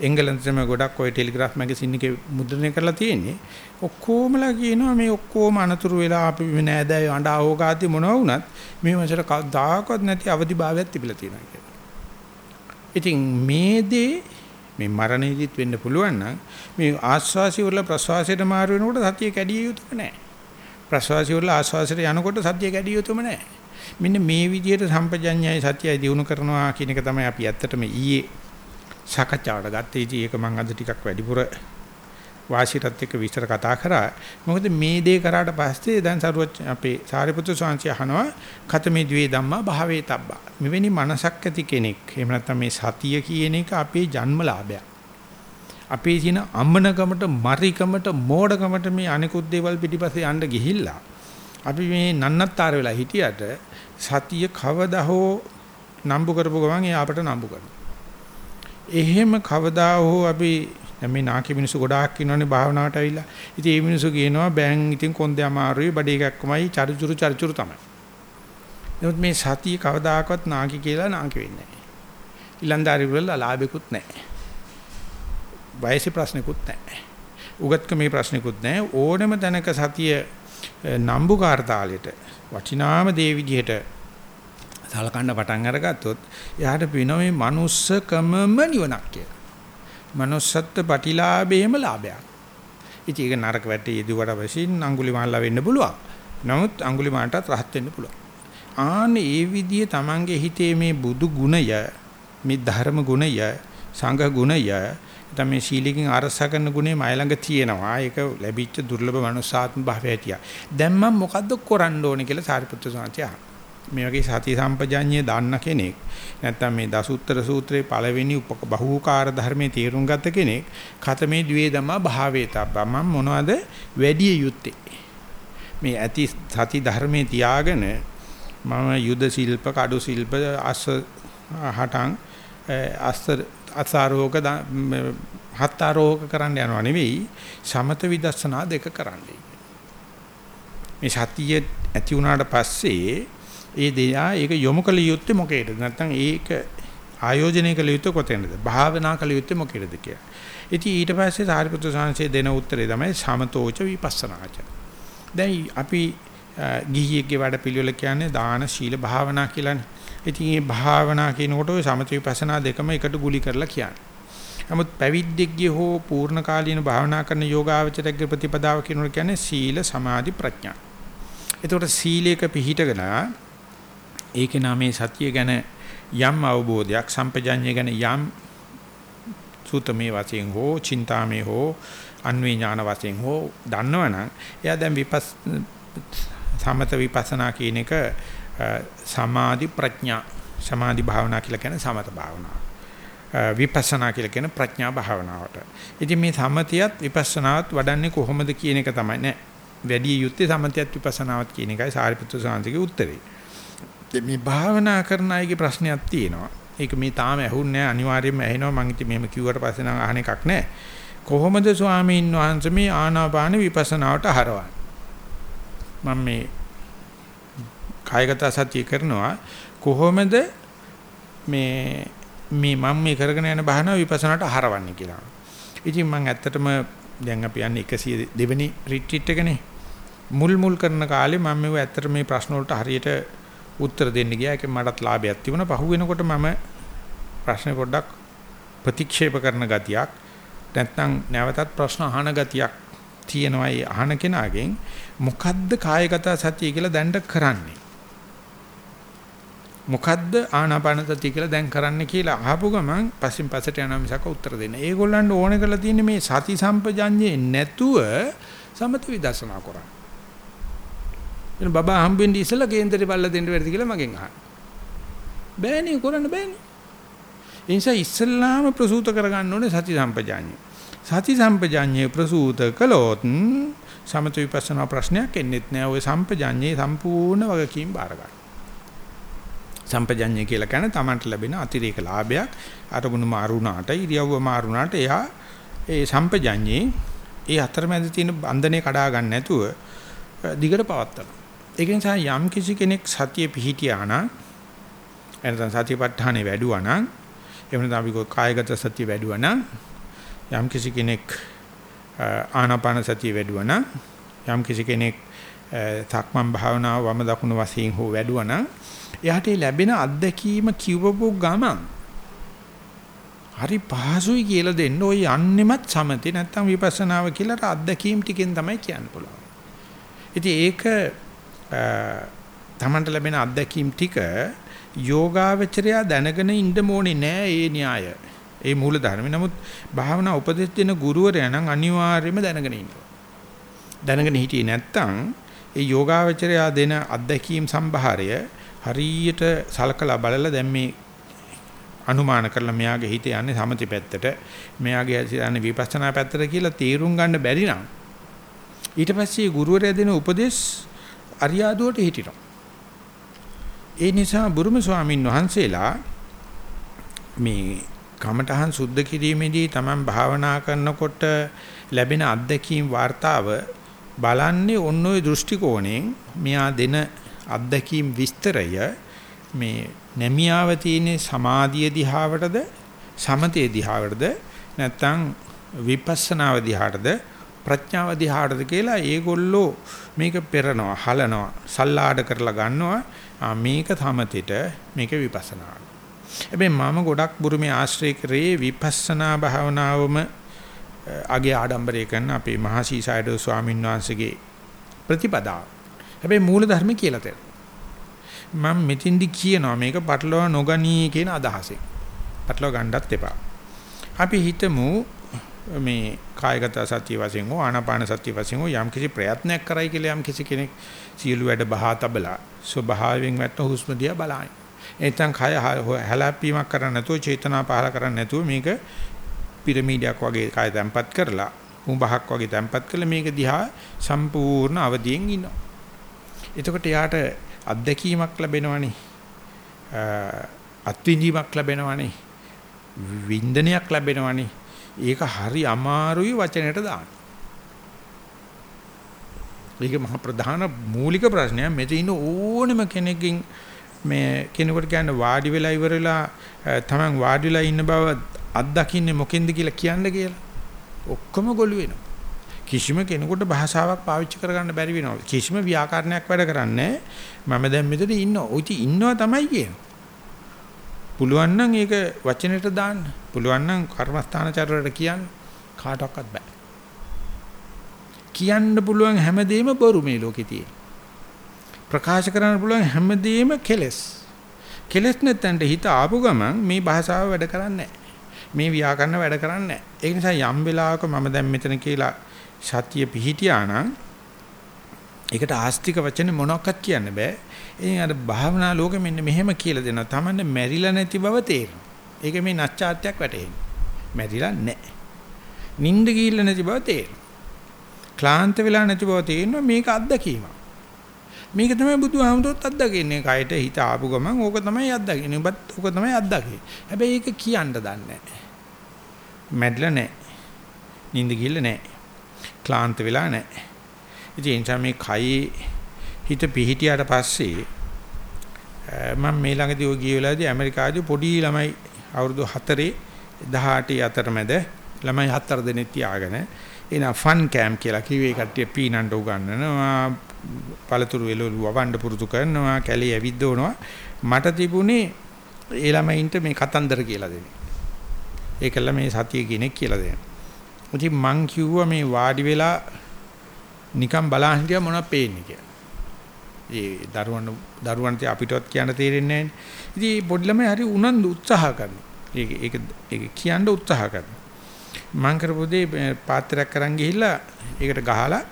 එංගලන්තේ තමයි ගොඩක් ඔය ටෙලිග්‍රාෆ් මැගසින් එකේ මුද්‍රණය කරලා තියෙන්නේ. ඔක්කොමලා කියනවා මේ ඔක්කොම අනතුරු වෙලා අපි නෑදෑය අඬ ආවෝගාති මොනවා වුණත් මේ වසර කවදාකවත් නැති අවදිභාවයක් තිබිලා තියෙනවා කියලා. ඉතින් මේ දේ මේ මරණයදිත් වෙන්න පුළුවන් නම් මේ ආස්වාසිය වල ප්‍රසවාසයට මාරු වෙනකොට සතිය කැඩිය යුතුම නැහැ. ප්‍රසවාසිය වල ආස්වාසයට යනකොට සතිය කැඩිය යුතුම නැහැ. මෙන්න මේ විදිහට සම්පජඤ්ඤයයි සතියයි දිනු කරනවා කියන එක තමයි අපි ඇත්තටම ඊයේ සාකච්ඡාවට ගත්තේ. ඉතින් ඒක මම අද ටිකක් වැඩිපුර වාසියටත් එක්ක විස්තර කතා කරා. මොකද මේ දේ කරාට පස්සේ දැන් සරුවත් අපේ සාරිපුත්‍ර ස්වාමීන් අහනවා කතමේ ද්වේ ධම්මා භාවේ තබ්බා. මෙවැනි මනසක් ඇති කෙනෙක්. එහෙම නැත්නම් මේ සතිය කියන එක අපේ ජන්මලාභයක්. අපේ තියෙන අම්මනකමට, මරිකමට, මෝඩකමට මේ අනිකුත් දේවල් පිටිපස්සේ යන්න ගිහිල්ලා අපි මේ නන්නත්තර වෙලා හිටියට සතිය කවදා හෝ නම්බු කරපු ගමන් ඒ අපට නම්බු කරනවා. එහෙම කවදා හෝ අපි දැන් මේ නාකි මිනිස්සු ගොඩාක් ඉන්නෝනේ භාවනාවට ඇවිල්ලා. ඉතින් මේ මිනිස්සු කියනවා බෑන් ඉතින් කොන්දේ අමාරුයි බඩේ එකක්මයි චරිචුරු චරිචුරු තමයි. නමුත් මේ සතිය කවදාකවත් නාකි කියලා නාකි වෙන්නේ නැහැ. ඊලන්දාරි වල ලාභෙකුත් නැහැ. වයසේ ප්‍රශ්නෙකුත් නැහැ. උගත්කමේ ප්‍රශ්නෙකුත් නැහැ. ඕනෙම තැනක සතිය නම්බුකාර තාලෙට වටිනාම දේ විදිහට සලකන්න පටන් අරගත්තොත් එයාට වෙන මේ manussකමම නිවනක් කියලා. manussත්ත්ව ප්‍රතිලාභේම ලාභයක්. ඉතින් ඒක නරක වැටේ යෙදුවට වශයෙන් අඟුලිමාලලා වෙන්න පුළුවන්. නමුත් අඟුලිමාලටත් රහත් වෙන්න පුළුවන්. ආන්නේ ඒ විදිහේ Tamange හිතේ මේ බුදු ගුණය, මේ ධර්ම ගුණය, සංඝ ගුණය, තමයි සීලකින් අරසා කරන ගුණේ මයි ළඟ තියෙනවා. ඒක ලැබිච්ච දුර්ලභ මනුස්සාත්ම භාවය ඇතිය. දැන් මම මොකද්ද කරන්න ඕනේ කියලා සාරිපුත්‍ර සාන්තිය මේ වගේ සති සම්පජාඤ්ඤය දන්න කෙනෙක් නැත්නම් මේ දසුත්තර සූත්‍රයේ පළවෙනි උපක බහූකාර ධර්මයේ තේරුම් ගත්ත කෙනෙක් කතමේ ද්වේ ධම්මා භාවේතබ්බ මම මොනවද? වැඩි යුත්තේ. මේ ඇති සති ධර්මයේ තියාගෙන මම යුද ශිල්ප, කඩු ශිල්ප, අස්ස හටන් අස්ස අසාරෝග හත්තරෝග කරන්න යනවා නෙවෙයි සමත විදර්ශනා දෙක කරන්නේ. මේ සතිය ඇති වුණාට පස්සේ ඒ දෙයා ඒක යොමු කළ යුත්තේ මොකේද? නැත්නම් ඒක ආයෝජනය කළ යුත්තේ කොතැනද? භාවනා කළ යුත්තේ මොකේද කියලා. ඉතින් ඊට පස්සේ සාරිපුත්‍ර සාංශයේ දෙන උත්තරේ තමයි සමතෝච විපස්සනාච. දැන් අපි ගිහියෙක්ගේ වැඩ පිළිවෙල කියන්නේ දාන ශීල භාවනා කියලානේ. ඉතින් මේ භාවනා කියනකොට ඔය සමත විපස්සනා දෙකම එකට ගුලි කරලා කියන්නේ. නමුත් පැවිද්දෙක්ගේ හෝ පූර්ණ කාලීන භාවනා කරන යෝගාවචරයේ ප්‍රතිපදාව කියනකොට කියන්නේ සීල සමාධි ප්‍රඥා. එතකොට සීලයක පිහිටගෙන ඒකේ නාමේ සතිය ගැන යම් අවබෝධයක් සම්පජඤ්ඤය ගැන යම් සූතමේ වශයෙන් හෝ චින්තාමේ හෝ අන්වේ ඥාන වශයෙන් හෝ දන්නවනම් එයා දැන් විපස් සමත විපස්සනා කියන එක සමාධි ප්‍රඥා සමාධි භාවනා කියලා කියන සමත භාවනාව. විපස්සනා කියලා කියන ප්‍රඥා භාවනාවට. ඉතින් මේ සමතියත් විපස්සනාවත් වඩන්නේ කොහොමද කියන එක තමයි නෑ. වැඩි යුත්තේ සමතියත් විපස්සනාවත් කියන එකයි සාරිපුත්‍ර සාන්තිගේ උත්තරේ. මේ භාවනා කරන අයගේ ප්‍රශ්නයක් තියෙනවා. ඒක මේ තාම ඇහුන්නේ නැහැ අනිවාර්යයෙන්ම ඇහෙනවා මං ඉතින් මෙහෙම කිව්වට පස්සේ නම් අහන එකක් නැහැ. කොහොමද ස්වාමීන් වහන්සේ මේ ආනාපාන විපස්සනාවට හරවන්නේ? මම මේ කායගත සතිය කරනවා කොහොමද මේ මේ මම මේ කරගෙන යන භාවනාව විපස්සනාට හරවන්නේ කියලා. ඉතින් මම ඇත්තටම දැන් අපි යන්නේ 100 දෙවෙනි රිට්‍රීට් එකනේ. මුල් මුල් කරන කාලේ මම මේව ඇත්තට මේ ප්‍රශ්න වලට හරියට උත්තර දෙන්න ගියා. ඒකෙන් මටත් ලාභයක් තිබුණා. පහු වෙනකොට මම ප්‍රශ්නේ පොඩ්ඩක් ප්‍රතික්ෂේප කරන ගතියක් නැත්නම් නැවතත් ප්‍රශ්න අහන ගතියක් තියෙනවා ඒ අහන කෙනාගෙන් මොකද්ද කායගත සතිය කියලා දැන්ට කරන්නේ මොකද්ද ආනාපාන සතිය කියලා දැන් කරන්න කියලා අහපු ගමන් පස්සෙන් පස්සට යනවා මිසක උත්තර දෙන්න. ඒගොල්ලන්ට ඕනේ කරලා තියෙන්නේ මේ සති සම්පජඤ්ඤේ නැතුව සමත විදර්ශනා කරන්න. එන බබා හම්බෙන්නේ ඉස්සලා කේන්දරේ බල්ල දෙන්න වෙරද කියලා මගෙන් අහන්න. බෑනේ කරන්න බෑනේ. ඒ නිසා ඉස්සල්ලාම ප්‍රසූත කරගන්න ඕනේ සති සම්පජාඤ්ඤය. සති සම්පජාඤ්ඤය ප්‍රසූත කළොත් සමත විපස්සනා ප්‍රශ්නයක් එන්නේත් නෑ. ওই සම්පජාඤ්ඤේ සම්පූර්ණ වගකීම් බාර ගන්න. සම්පජාඤ්ඤය කියලා කියන්නේ Tamanට ලැබෙන අතිරේක ලාභයක්. අරමුණු මාරුණාට, ඉරියව්ව මාරුණාට එයා ඒ සම්පජාඤ්ඤේ ඒ අතරමැද තියෙන බන්ධනේ කඩා ගන්න නැතුව දිගට පවත්තන. ඒක නිසා යම් කිසි කෙනෙක් සතිය පිහිටියා නම් එනතන සතිපට්ඨානේ වැඩුවා නම් එහෙම නැත්නම් අපි කායගත සතිය වැඩුවා නම් යම් කිසි කෙනෙක් ආනාපාන සතිය වැඩුවා නම් යම් කිසි කෙනෙක් තක්මන් භාවනාව වම දකුණු වශයෙන් හෝ වැඩුවා නම් එයාට ලැබෙන අත්දැකීම කිව්වපු ගමන් හරි පහසුයි කියලා දෙන්න ඔය යන්නෙමත් සමතේ නැත්තම් විපස්සනාව කියලා අත්දැකීම් ටිකෙන් තමයි කියන්න පුළුවන්. ඉතින් ඒක තමන්ට ලැබෙන අත්දැකීම් ටික යෝගාවචරය දැනගෙන ඉන්න ඕනේ නෑ ඒ න්‍යාය. ඒ මූල ධර්ම. නමුත් භාවනා උපදෙස් දෙන ගුරුවරයා නම් අනිවාර්යයෙන්ම දැනගෙන ඉන්නවා. දැනගෙන හිටියේ නැත්තම් ඒ යෝගාවචරය දෙන අත්දැකීම් සම්භාරය හරියට සලකලා බලලා දැන් මේ අනුමාන කරලා මෙයාගේ හිත යන්නේ සමති පැත්තට මෙයාගේ යන්නේ විපස්සනා පැත්තට කියලා තීරුම් ගන්න බැරි නම් ඊට පස්සේ ගුරුවරයා දෙන උපදෙස් අරියාදුවට හිටිනවා. ඒ නිසා බුරුම ස්වාමින් වහන්සේලා මේ කමඨහන් සුද්ධ කිරීමේදී තමන් භාවනා කරනකොට ලැබෙන අත්දැකීම් වார்த்தාව බලන්නේ ඔන්න ඔය දෘෂ්ටි කෝණයෙන් මෙයා දෙන අත්දැකීම් විස්තරය මේ නැමියාව තියෙන සමාධිය දිහාවටද සමතේ දිහාවටද නැත්නම් විපස්සනාව දිහාටද ප්‍රඥාව දිහාටද කියලා ඒගොල්ලෝ මේක පෙරනවා හලනවා සල්ලාඩ කරලා ගන්නවා මේක තමතෙට මේක විපස්සනා. හැබැයි මම ගොඩක් බුරුමේ ආශ්‍රය කරේ විපස්සනා භාවනාවම අගේ ආඩම්බරය කරන අපේ මහසී සයඩෝ ස්වාමීන් වහන්සේගේ ප්‍රතිපදාව. හැබැයි මූල ධර්ම කියලා තේ. මම මෙතින්දි කියනවා මේක පටලවා නොගනී කියන අදහසෙන්. පටලවා ගන්නත් එපා. අපි හිතමු මේ කායගත සතිය වශයෙන් හෝ ආනාපාන සතිය වශයෙන් හෝ යම්කිසි ප්‍රයත්නයක් කරයි කියලා යම්කිසි කෙනෙක් සියලු වැඩ බහා තබලා ස්වභාවයෙන් වැටෙන හුස්ම දිහා බලائیں. එතෙන් කය හැලපීමක් කරන්නේ නැතුව චේතනා පහල කරන්නේ නැතුව මේක පිරමීඩයක් වගේ කය තැම්පත් කරලා උඹහක් වගේ තැම්පත් කරලා මේක දිහා සම්පූර්ණ අවදියෙන් ඉන්නවා. එතකොට යාට අත්දැකීමක් ලැබෙනවනේ. අත්විඳීමක් ලැබෙනවනේ. වින්දනයක් ලැබෙනවනේ. ඒක හරි අමාරුයි වචනයට දාන්න. ඒක මහ ප්‍රධාන මූලික ප්‍රශ්නයක්. මෙතන ඉන්න ඕනම කෙනෙක්ගෙන් මේ කෙනෙකුට කියන්නේ වාඩි වෙලා ඉවරලා තමන් වාඩි වෙලා ඉන්න බව අත්දකින්නේ මොකෙන්ද කියලා කියන්න කියලා. ඔක්කොම ගොළු වෙනවා. කිසිම කෙනෙකුට භාෂාවක් පාවිච්චි කරගන්න බැරි වෙනවා. කිසිම ව්‍යාකරණයක් වැඩ කරන්නේ මම දැන් මෙතන ඉන්නවා. ඔය ඉති ඉන්නවා තමයි කියන්නේ. පුළුවන් නම් ඒක වචනෙට දාන්න. පුළුවන් නම් කර්මස්ථානචරවලට කියන්න කාටවත් බෑ. කියන්න පුළුවන් හැමදේම බොරු මේ ලෝකේ තියෙන. ප්‍රකාශ කරන්න පුළුවන් හැමදේම කෙලස්. කෙලස් නැත්නම් හිත ආපු ගමන් මේ භාෂාව වැඩ කරන්නේ මේ ව්‍යාකරණ වැඩ කරන්නේ ඒ නිසා යම් වෙලාවක මම දැන් මෙතන කියලා සතිය පිහිටියා නම් ඒකට ආස්තික වචනේ මොනවක්වත් කියන්න බෑ. ඉතින් අර භාවනා ලෝකෙ මෙන්න මෙහෙම කියලා දෙනවා. Tamanne මැරිලා නැති බව තේරෙනවා. ඒක මේ නැච්චාත්‍යක් වැටෙන්නේ. මැරිලා නැහැ. නිින්ද ගිහිල්ලා නැති බව තේරෙනවා. ක්ලාන්ත වෙලා නැති බව තේරෙනවා මේක අත්දැකීමක්. මේක තමයි බුදුහාමුදුරුවෝත් අත්දකින්නේ. කයට හිත ආපු ගමන් ඕක තමයි අත්දකින්නේ. ඔබත් ඕක තමයි අත්දකින්නේ. හැබැයි ඒක කියන්න දන්නේ නැහැ. මැරිලා නැහැ. නිින්ද ගිහිල්ලා නැහැ. ක්ලාන්ත වෙලා නැහැ. ඉතින් ඒ නිසා මේ කයේ හිත පිහිටියට පස්සේ මම මේ ළඟදී ඔය ගිය වෙලාවේදී ඇමරිකාවේ පොඩි ළමයි අවුරුදු 4 18 අතරමැද ළමයි හතර දෙනෙක් තියාගෙන එන ෆන් කැම්ප් කියලා කිව්වේ කට්ටිය පීනන්න උගන්වනවා පළතුරු එළවලු වවන්න පුරුදු කරනවා කැලේ ඇවිද්දවනවා මට තිබුණේ ඒ ළමයින්ට මේ කතන්දර කියලා දෙන්නේ. ඒකල මේ සතිය කෙනෙක් කියලා දෙනවා ඉතින් මං කිව්වා මේ වාඩි වෙලා නිකන් බලන් හිටියා මොනවද පේන්නේ කියලා. ඒ දරුවන් දරුවන්ට අපිටවත් කියන්න තේරෙන්නේ නැහැ. ඉතින් පොඩි ළමයි හරි උනන්දු උත්සාහ කරනවා. ඒක ඒක ඒක කියන්න උත්සාහ කරනවා. මං කරපු දේ පාත්‍රයක් අරන් ගිහිල්ලා ඒකට ගහලා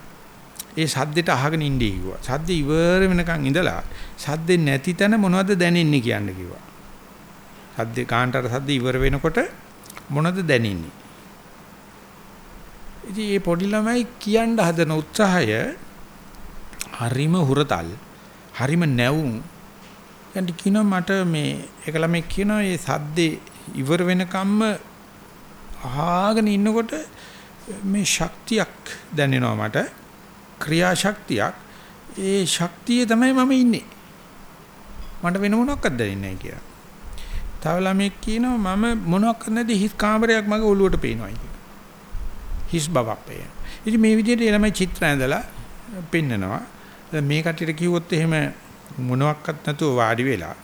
ඒ සද්දෙට අහගෙන ඉන්නේ කිව්වා. සද්ද ඉවර වෙනකන් ඉඳලා සද්දේ නැති තැන මොනවද දැනෙන්නේ කියන්න කිව්වා. සද්දේ කාන්ටර සද්ද ඉවර වෙනකොට මොනවද දැනෙන්නේ? ඉතින් මේ පොඩි ළමයි කියන්න හදන උත්සාහය හරිම හුරතල් හරිම නැවුම් යන්ටි කියනවා මට මේ එක ළමෙක් කියනවා මේ සද්දේ ඉවර වෙනකම්ම අහගෙන ඉන්නකොට මේ ශක්තියක් දැනෙනවා මට ක්‍රියා ශක්තියක් ඒ ශක්තිය තමයි මම ඉන්නේ මට වෙන මොනක්වත් දැනෙන්නේ නැහැ කියලා. තව ළමෙක් කියනවා මම මොනක්වත් නැති හිස් කාමරයක් මගේ ඔළුවට පේනවා කියලා. හිස් බවක් පේනවා. ඉතින් මේ විදිහට ළමයි චිත්‍ර ඇඳලා පෙන්නනවා. මේ කටියට කිව්වොත් එහෙම මොනවත් නැතුව වාඩි වෙලා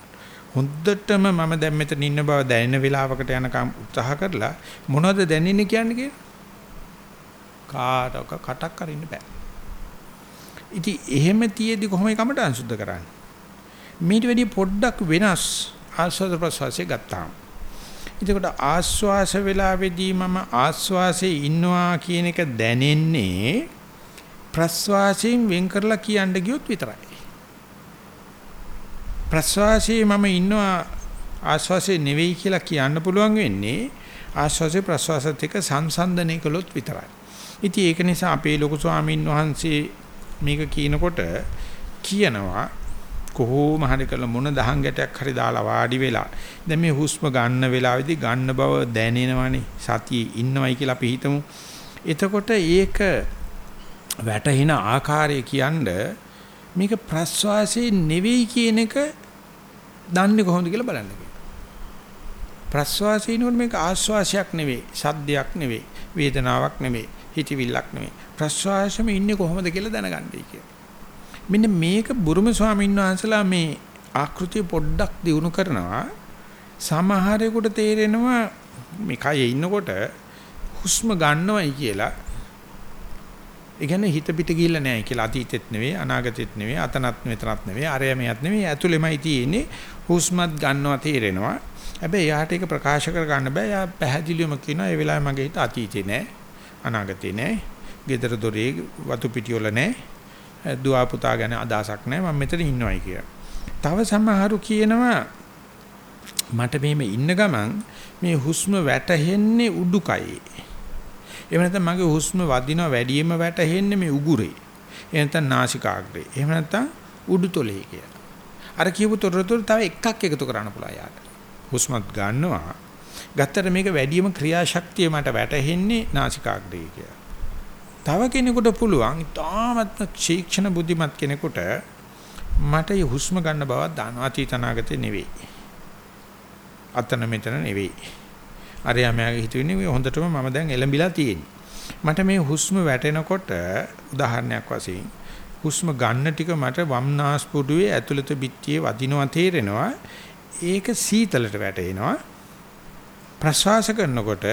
හොඳටම මම දැන් මෙතන ඉන්න බව දැනෙන වෙලාවකට යනකම් උත්සාහ කරලා මොනවද දැනෙන්නේ කියන්නේ කියලා කාටක කටක් අරින්න බෑ. ඉතින් එහෙම තියේදී කොහොමයි කමටහන් සුද්ධ කරන්නේ? මීට වැඩි පොඩ්ඩක් වෙනස් ආස්වාද ප්‍රසවාසය ගත්තාම. එතකොට ආස්වාස වේලාවේදී මම ආස්වාසේ ඉන්නවා කියන එක දැනෙන්නේ ප්‍රස්වාසයෙන් වෙන් කරලා කියන්න ගියොත් විතරයි. ප්‍රස්වාසයේ මම ඉන්නවා ආශ්වාසයේ නෙවෙයි කියලා කියන්න පුළුවන් වෙන්නේ ආශ්වාසයේ ප්‍රශ්වාසත් එක්ක සංසන්දනය කළොත් විතරයි. ඉතින් ඒක නිසා අපේ ලොකු ස්වාමීන් වහන්සේ මේක කියනකොට කියනවා කොහොම හරි කළ මොන දහං ගැටයක් හරි දාලා වාඩි වෙලා දැන් මේ හුස්ම ගන්න වෙලාවේදී ගන්න බව දැනෙනවනේ සතියේ ඉන්නවයි කියලා අපි හිතමු. එතකොට ඒක වැටෙන ආකාරය කියන්නේ මේක ප්‍රස්වාසයේ නෙවෙයි කියන එක දන්නේ කොහොමද කියලා බලන්න ප්‍රස්වාසයේනොත් මේක ආස්වාසයක් නෙවෙයි, සද්දයක් නෙවෙයි, වේදනාවක් නෙවෙයි, හිතවිල්ලක් නෙවෙයි. ප්‍රස්වාසෙම ඉන්නේ කොහොමද කියලා දැනගන්නයි කියලා. මෙන්න මේක බුරුම ස්වාමීන් වහන්සලා මේ ආකෘතිය පොඩ්ඩක් දිනු කරනවා. සමහරෙකුට තේරෙනවා මේ කයේ ඉන්නකොට හුස්ම ගන්නවයි කියලා ඒ කියන්නේ හිත පිට ගිහිල්ලා නැහැ කියලා අතීතෙත් නෙවෙයි අනාගතෙත් නෙවෙයි අතනත් මෙතනත් නෙවෙයි අරය මෙයත් නෙවෙයි ඇතුළෙමයි තියෙන්නේ. හුස්මත් ගන්නවා තේරෙනවා. හැබැයි යාට ඒක ප්‍රකාශ කර ගන්න බෑ. යා පැහැදිලිවම කියනවා ඒ වෙලාවේ මගේ හිත අතීතේ නෑ අනාගතේ නෑ gedara dore වතු පිටියොල නෑ දුව පුතා ගැන අදහසක් නෑ මම මෙතන ඉන්නවයි කියලා. තව සමහරු කියනවා මට මෙහෙම ඉන්න ගමන් මේ හුස්ම වැටෙන්නේ උඩුකයේ. එහෙම නැත්නම් මගේ හුස්ම වදිනවා වැඩියෙන්ම වැටෙන්නේ මේ උගුරේ. එහෙම නැත්නම් නාසිකාග්‍රේ. එහෙම නැත්නම් උඩුතොලේ කියලා. අර කියපු තොරතුරු තව එකක් එකතු කරන්න පුළුවන් යාට. හුස්මත් ගන්නවා. ගත්තට මේක වැඩිම ක්‍රියාශක්තිය මට වැටහෙන්නේ නාසිකාග්‍රේ කියලා. තව කෙනෙකුට පුළුවන් තාමත්ම ශීක්ෂණ බුද්ධිමත් කෙනෙකුට මට හුස්ම ගන්න බවක් දානවා අතීතනාගතේ නෙවෙයි. අතන මෙතන නෙවෙයි. අරයා මයාගේ හිතුවේ හොඳටම මම දැන් එළඹිලා තියෙන්නේ. මට මේ හුස්ම වැටෙනකොට උදාහරණයක් වශයෙන් හුස්ම ගන්න ටික මට වම්නාස්පුඩුවේ ඇතුළත පිටියේ වදිනවා තේරෙනවා. ඒක සීතලට වැටෙනවා. ප්‍රශ්වාස කරනකොට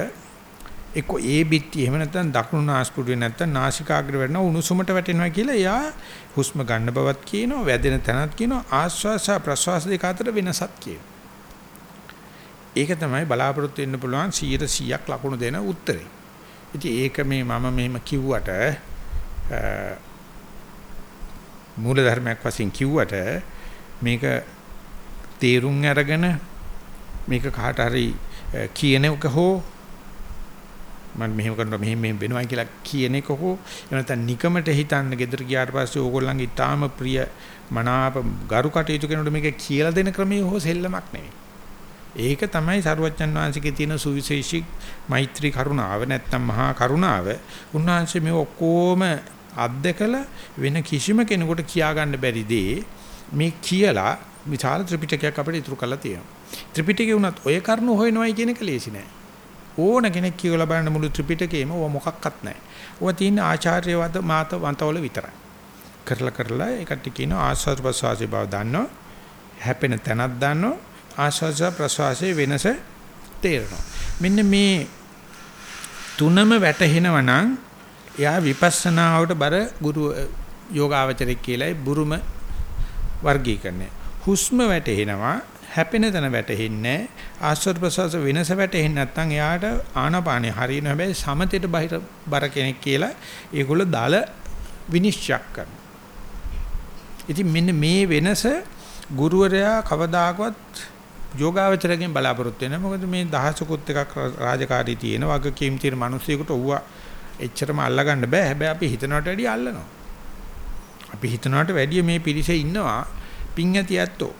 එක්ක ඒ පිටිය එහෙම නැත්නම් දකුණු නාස්පුඩුවේ නැත්නම් නාසිකාග්‍රේ වැටෙනවා උණුසුමට වැටෙනවා කියලා එයා හුස්ම ගන්න බවත් කියනවා වැදෙන තැනත් කියනවා ආශ්වාස ප්‍රශ්වාස දෙක අතර වෙනසක් කියනවා. ඒක තමයි බලාපොරොත්තු වෙන්න පුළුවන් 100ක් ලකුණු දෙන උත්තරේ. ඉතින් ඒක මේ මම මෙහෙම කිව්වට මූල ධර්මයක් වශයෙන් කිව්වට මේක තේරුම් අරගෙන මේක කාට හරි කියන එක හෝ මම මෙහෙම කරනවා මෙහෙම මෙහෙම වෙනවා කියලා කියන එක හෝ එහෙම නැත්නම් නිකමට හිතන්න ගෙදර ගියාට පස්සේ ඕගොල්ලන්ගේ ඊටාම ප්‍රිය මනාප ගරු කටයුතු කරනකොට මේක කියලා දෙන ක්‍රමයේ හෝ සෙල්ලමක් නෙවෙයි. ඒක තමයි සරුවච්චන් වහන්සේගේ තියෙන සුවිශේෂී මෛත්‍රී කරුණාව නැත්නම් මහා කරුණාව. උන්වහන්සේ මේ ඔක්කොම අත්දකලා වෙන කිසිම කෙනෙකුට කියා ගන්න බැරි දේ මේ කියලා විචාර ත්‍රිපිටකයක් අපිට ඉතුරු කරලා තියෙනවා. ත්‍රිපිටකේ වුණත් ඔය කරුණු හොයනවයි කියන එක ලේසි නෑ. ඕන කෙනෙක් කියවලා බලන්න මුළු ත්‍රිපිටකේම ඕව මොකක්වත් නෑ. ඕව තියෙන ආචාර්යවද මාත වන්තවල විතරයි. කරලා කරලා ඒකට කියන ආස්වාද ප්‍රසවාසයේ බව දන්නවා. හැපෙන තැනක් දන්නවා. ආස්වාද ප්‍රසවාසයේ වෙනස තේරෙනවා. මෙන්න මේ තුනම වැටහෙනවා නම් එයා විපස්සනාවට බර ගුරු යෝගාවචරෙක් කියලායි බුරුම වර්ගීකරණය. හුස්ම වැටෙනවා හැපෙන තැන වැටෙන්නේ ආශ්වාස ප්‍රශ්වාස වෙනස වැටෙන්නේ නැත්නම් එයාට ආනාපානෙ හරියන හැබැයි සමතේට බහිර බර කෙනෙක් කියලා ඒගොල්ලෝ දාල විනිශ්චය කරනවා. ඉතින් මෙන්න මේ වෙනස ගුරුවරයා කවදාකවත් යෝගාවචරයෙන් බලාපොරොත්තු වෙනවා. මොකද මේ දහසකුත් එකක් රාජකාරී තියෙන වගකීම් තියෙන මිනිස්සුයෙකුට ඌවා එච්චරම අල්ලගන්න බෑ. හැබැයි අපි හිතනවට වැඩිය අල්ලනවා. අපි හිතනවට වැඩිය මේ පිරිසේ ඉන්නවා පිං ඇති ඇත්තෝ.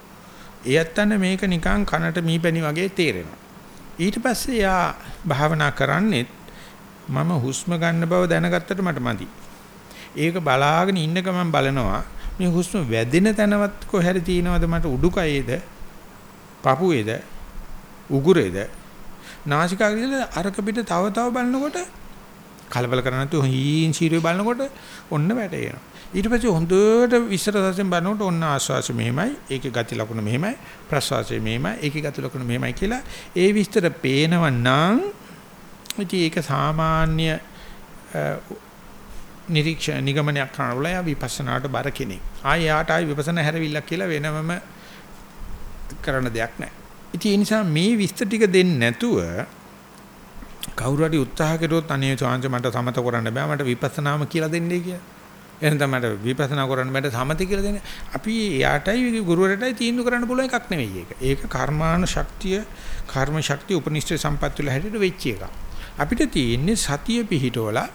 ඒ ඇත්තන්න මේක නිකන් කනට මීපැණි වගේ තේරෙනවා. ඊට පස්සේ යා භාවනා කරන්නේත් මම හුස්ම ගන්න බව දැනගත්තට මට මදි. ඒක බලාගෙන ඉන්න ගමන් බලනවා මේ හුස්ම වැදෙන තැනවත් කොහරි තියෙනවද මට උඩුකයේද පපුවේද උගුරේද නාසිකාග්‍රේද අරක පිට තව තව බලනකොට කලබල කරන්නේ නැතුව හීන් සීරුවේ බලනකොට ඔන්න වැටේනවා. ඊට පස්සේ හොඳට විස්තර සැසෙන් බලනකොට ඔන්න ආශ්වාස මෙහෙමයි, ඒකේ ගති ලකුණ මෙහෙමයි, ප්‍රශ්වාසය මෙහෙමයි, ඒකේ ගති ලකුණ මෙහෙමයි කියලා ඒ විස්තර පේනව නම් ඉතින් ඒක සාමාන්‍ය නිරීක්ෂණ නිගමනයක් කරනකොට යා විපස්සනාට බර කෙනෙක්. ආය යාට ආයි විපස්සනා හැරවිල්ලක් කියලා වෙනමම කරන දෙයක් නැහැ. ඉතින් ඒ නිසා මේ විස්තර ටික දෙන්නේ නැතුව කවුරු හරි උත්සාහ කළොත් අනේ සාංශ මට සමත කරන්න බෑ මට විපස්සනාම කියලා දෙන්නේ කියලා. එහෙනම් මට විපස්සනා කරන්න බෑ සමති කියලා දෙන්නේ. අපි යාටයි ගුරුවරටයි තීන්දුව කරන්න පුළුවන් එකක් නෙවෙයි ඒක. ඒක කර්මාන ශක්තිය, කර්ම ශක්තිය උපනිෂ්ඨ සම්පත් වල හැටියට වෙච්ච එකක්. අපිට තියෙන්නේ සතිය පිහිටවලා,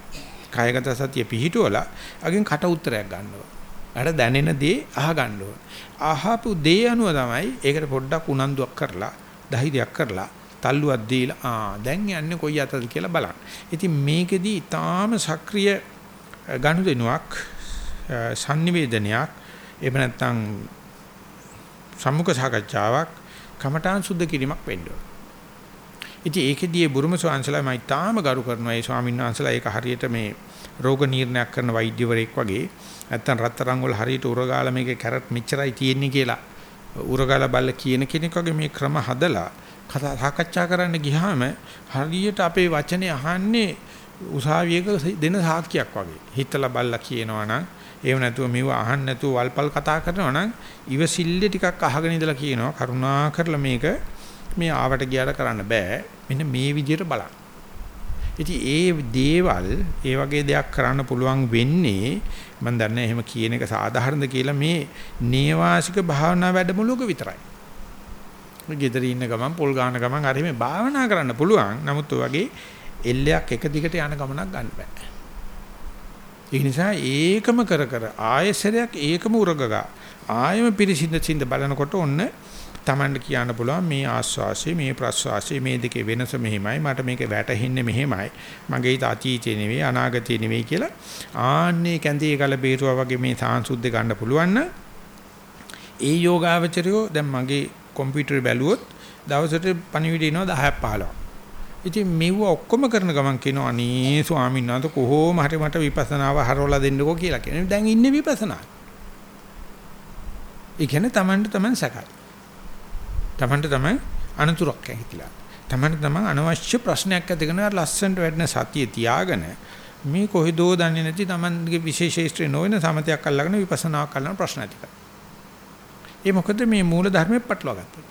කායගත සතිය පිහිටවලා අගෙන් කට උත්තරයක් ගන්නවා. අර දැනෙන දේ අහ ගන්න ඕන. අහපු දේ අනුව තමයි ඒකට පොඩ්ඩක් උනන්දුවක් කරලා, ධෛර්යයක් කරලා තල්ලුවක් දීලා ආ දැන් යන්නේ කොයි අතද කියලා බලන්න. ඉතින් මේකෙදි ඊටාම සක්‍රීය ගනුදෙනුවක් sannivedanayak එහෙම නැත්නම් සම්මුඛ සාකච්ඡාවක් කමඨාන් සුද්ධ කිරීමක් වෙන්න ඕන. ඉතින් ඒකෙදී බුරුම ස්වාංශලා මම ඊටාම ගරු කරනවා ඒ ස්වාමීන් වහන්සේලා ඒක හරියට මේ රෝග නිర్ణයක් කරන වෛද්‍යවරයෙක් වගේ නැත්නම් රත්තරන් වල හරියට උරගාලා මේකේ කැරට් මෙච්චරයි තියෙන්නේ කියලා උරගාලා බල්ල කියන කෙනෙක් වගේ මේ ක්‍රම හදලා කතා සාකච්ඡා කරන්න ගියාම හරියට අපේ වචනේ අහන්නේ උසාවියක දෙන සාක්කියක් වගේ. හිතලා බල්ලා කියනවා නම් එහෙම නැතුව මෙව අහන්න නැතුව වල්පල් කතා කරනවා නම් ඉවසිල්ලේ ටිකක් අහගෙන ඉඳලා කියනවා කරුණා කරලා මේක මේ ආවට ගියාට කරන්න බෑ. මෙන්න මේ විදිහට බලන්න. ඉතින් ඒ දේවල් ඒ වගේ දෙයක් කරන්න පුළුවන් වෙන්නේ මම දන්නේ එහෙම කියන එක සාධාරණද කියලා මේ නේවාසික භාවනා වැඩමුළුවක විතරයි. ගෙදර ඉන්න ගමන් පොල් ගාන ගමන් හරි මේ භාවනා කරන්න පුළුවන්. නමුත් ඔය වගේ එල්ලයක් එක දිගට යන ගමනක් ගන්න බෑ. ඒ නිසා ඒකම කර කර ආයසරයක් ඒකම උරගගා ආයම පිරිසිඳ සිඳ බලනකොට ඔන්න Tamanට කියන්න පුළුවන් මේ ආස්වාසිය මේ ප්‍රස්වාසිය මේ දෙකේ වෙනස මෙහෙමයි මට මේක වැටහෙන්නේ මෙහෙමයි මගේ හිත අතීතේ නෙවෙයි අනාගතේ නෙවෙයි කියලා ආන්නේ කැඳේ ගල බේරුවා වගේ මේ සාංශුද්ධ ගන්න පුළුවන් නම් ඒ යෝගාවචරයෝ දැන් මගේ කම්පියුටර් බැලුවොත් දවසට පණිවිඩ එනවා 10ක් 15ක්. ඉතින් මෙව ඔක්කොම කරන ගමන් කියනවා අනේ ස්වාමීන් වහන්සේ කොහොම හරි මට විපස්සනාව හරවලා දෙන්නකෝ කියලා කියනවා. දැන් ඉන්නේ විපස්සනා. ඒ කියන්නේ Tamanට Taman සැකයි. Tamanට Taman අනතුරක් ඇහිතිලා. Tamanට Taman අනවශ්‍ය ප්‍රශ්නයක් ඇතිගෙන ලස්සනට වැඩන සතිය තියාගෙන මේ කොහෙදෝ දන්නේ නැති Tamanගේ විශේෂේෂ්ත්‍රේ නොවන සමතයක් අල්ලගෙන විපස්සනාවක් කරන ප්‍රශ්න ඇති කරනවා. ඒ මොකද මේ මූල ධර්මයේ පටලවා ගත්තා.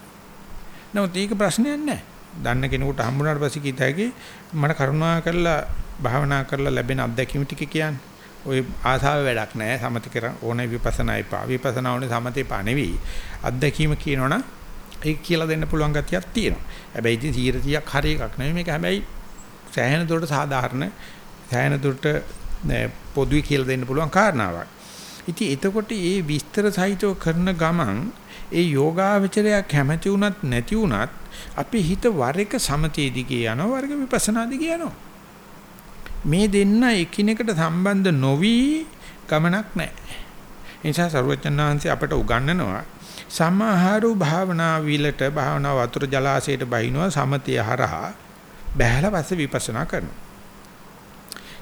නමුත් ඒක ප්‍රශ්නයක් නෑ. දන්න කෙනෙකුට හම්බුනාට පස්සේ කීත හැකි මට කරුණා කරලා භාවනා කරලා ලැබෙන අත්දැකීම් ටික කියන්නේ. ওই ආසාව වැඩක් නෑ සමති කර ඕනේ විපස්සනා එපා. විපස්සනා ඕනේ සමතේ එපා නෙවෙයි. අත්දැකීම කියනවනම් ඒක කියලා දෙන්න පුළුවන් ගතියක් තියෙනවා. හැබැයි ඉතින් 100ක් හරි එකක් නෙවෙයි මේක හැබැයි සෑහෙන දුරට සාධාරණ සෑහෙන දුරට පොදුයි කියලා දෙන්න පුළුවන් කාරණාවක්. ඉතින් එතකොට මේ විස්තර සහිතව කරන ගමන් ඒ යෝගාවචරය කැමැති වුණත් නැති වුණත් අපේ හිත වර එක සමතේ දිගේ යනවා වර්ග විපස්සනා දිගේ යනවා. මේ දෙන්න එකිනෙකට සම්බන්ධ නොවි ගමනක් නැහැ. ඒ නිසා සරුවචනාංශي අපට උගන්වනවා සමහරු භාවනා විලට භාවනා වතුර ජලාශයට බහිනවා සමතය හරහා බහැලා පස්සේ විපස්සනා කරනවා.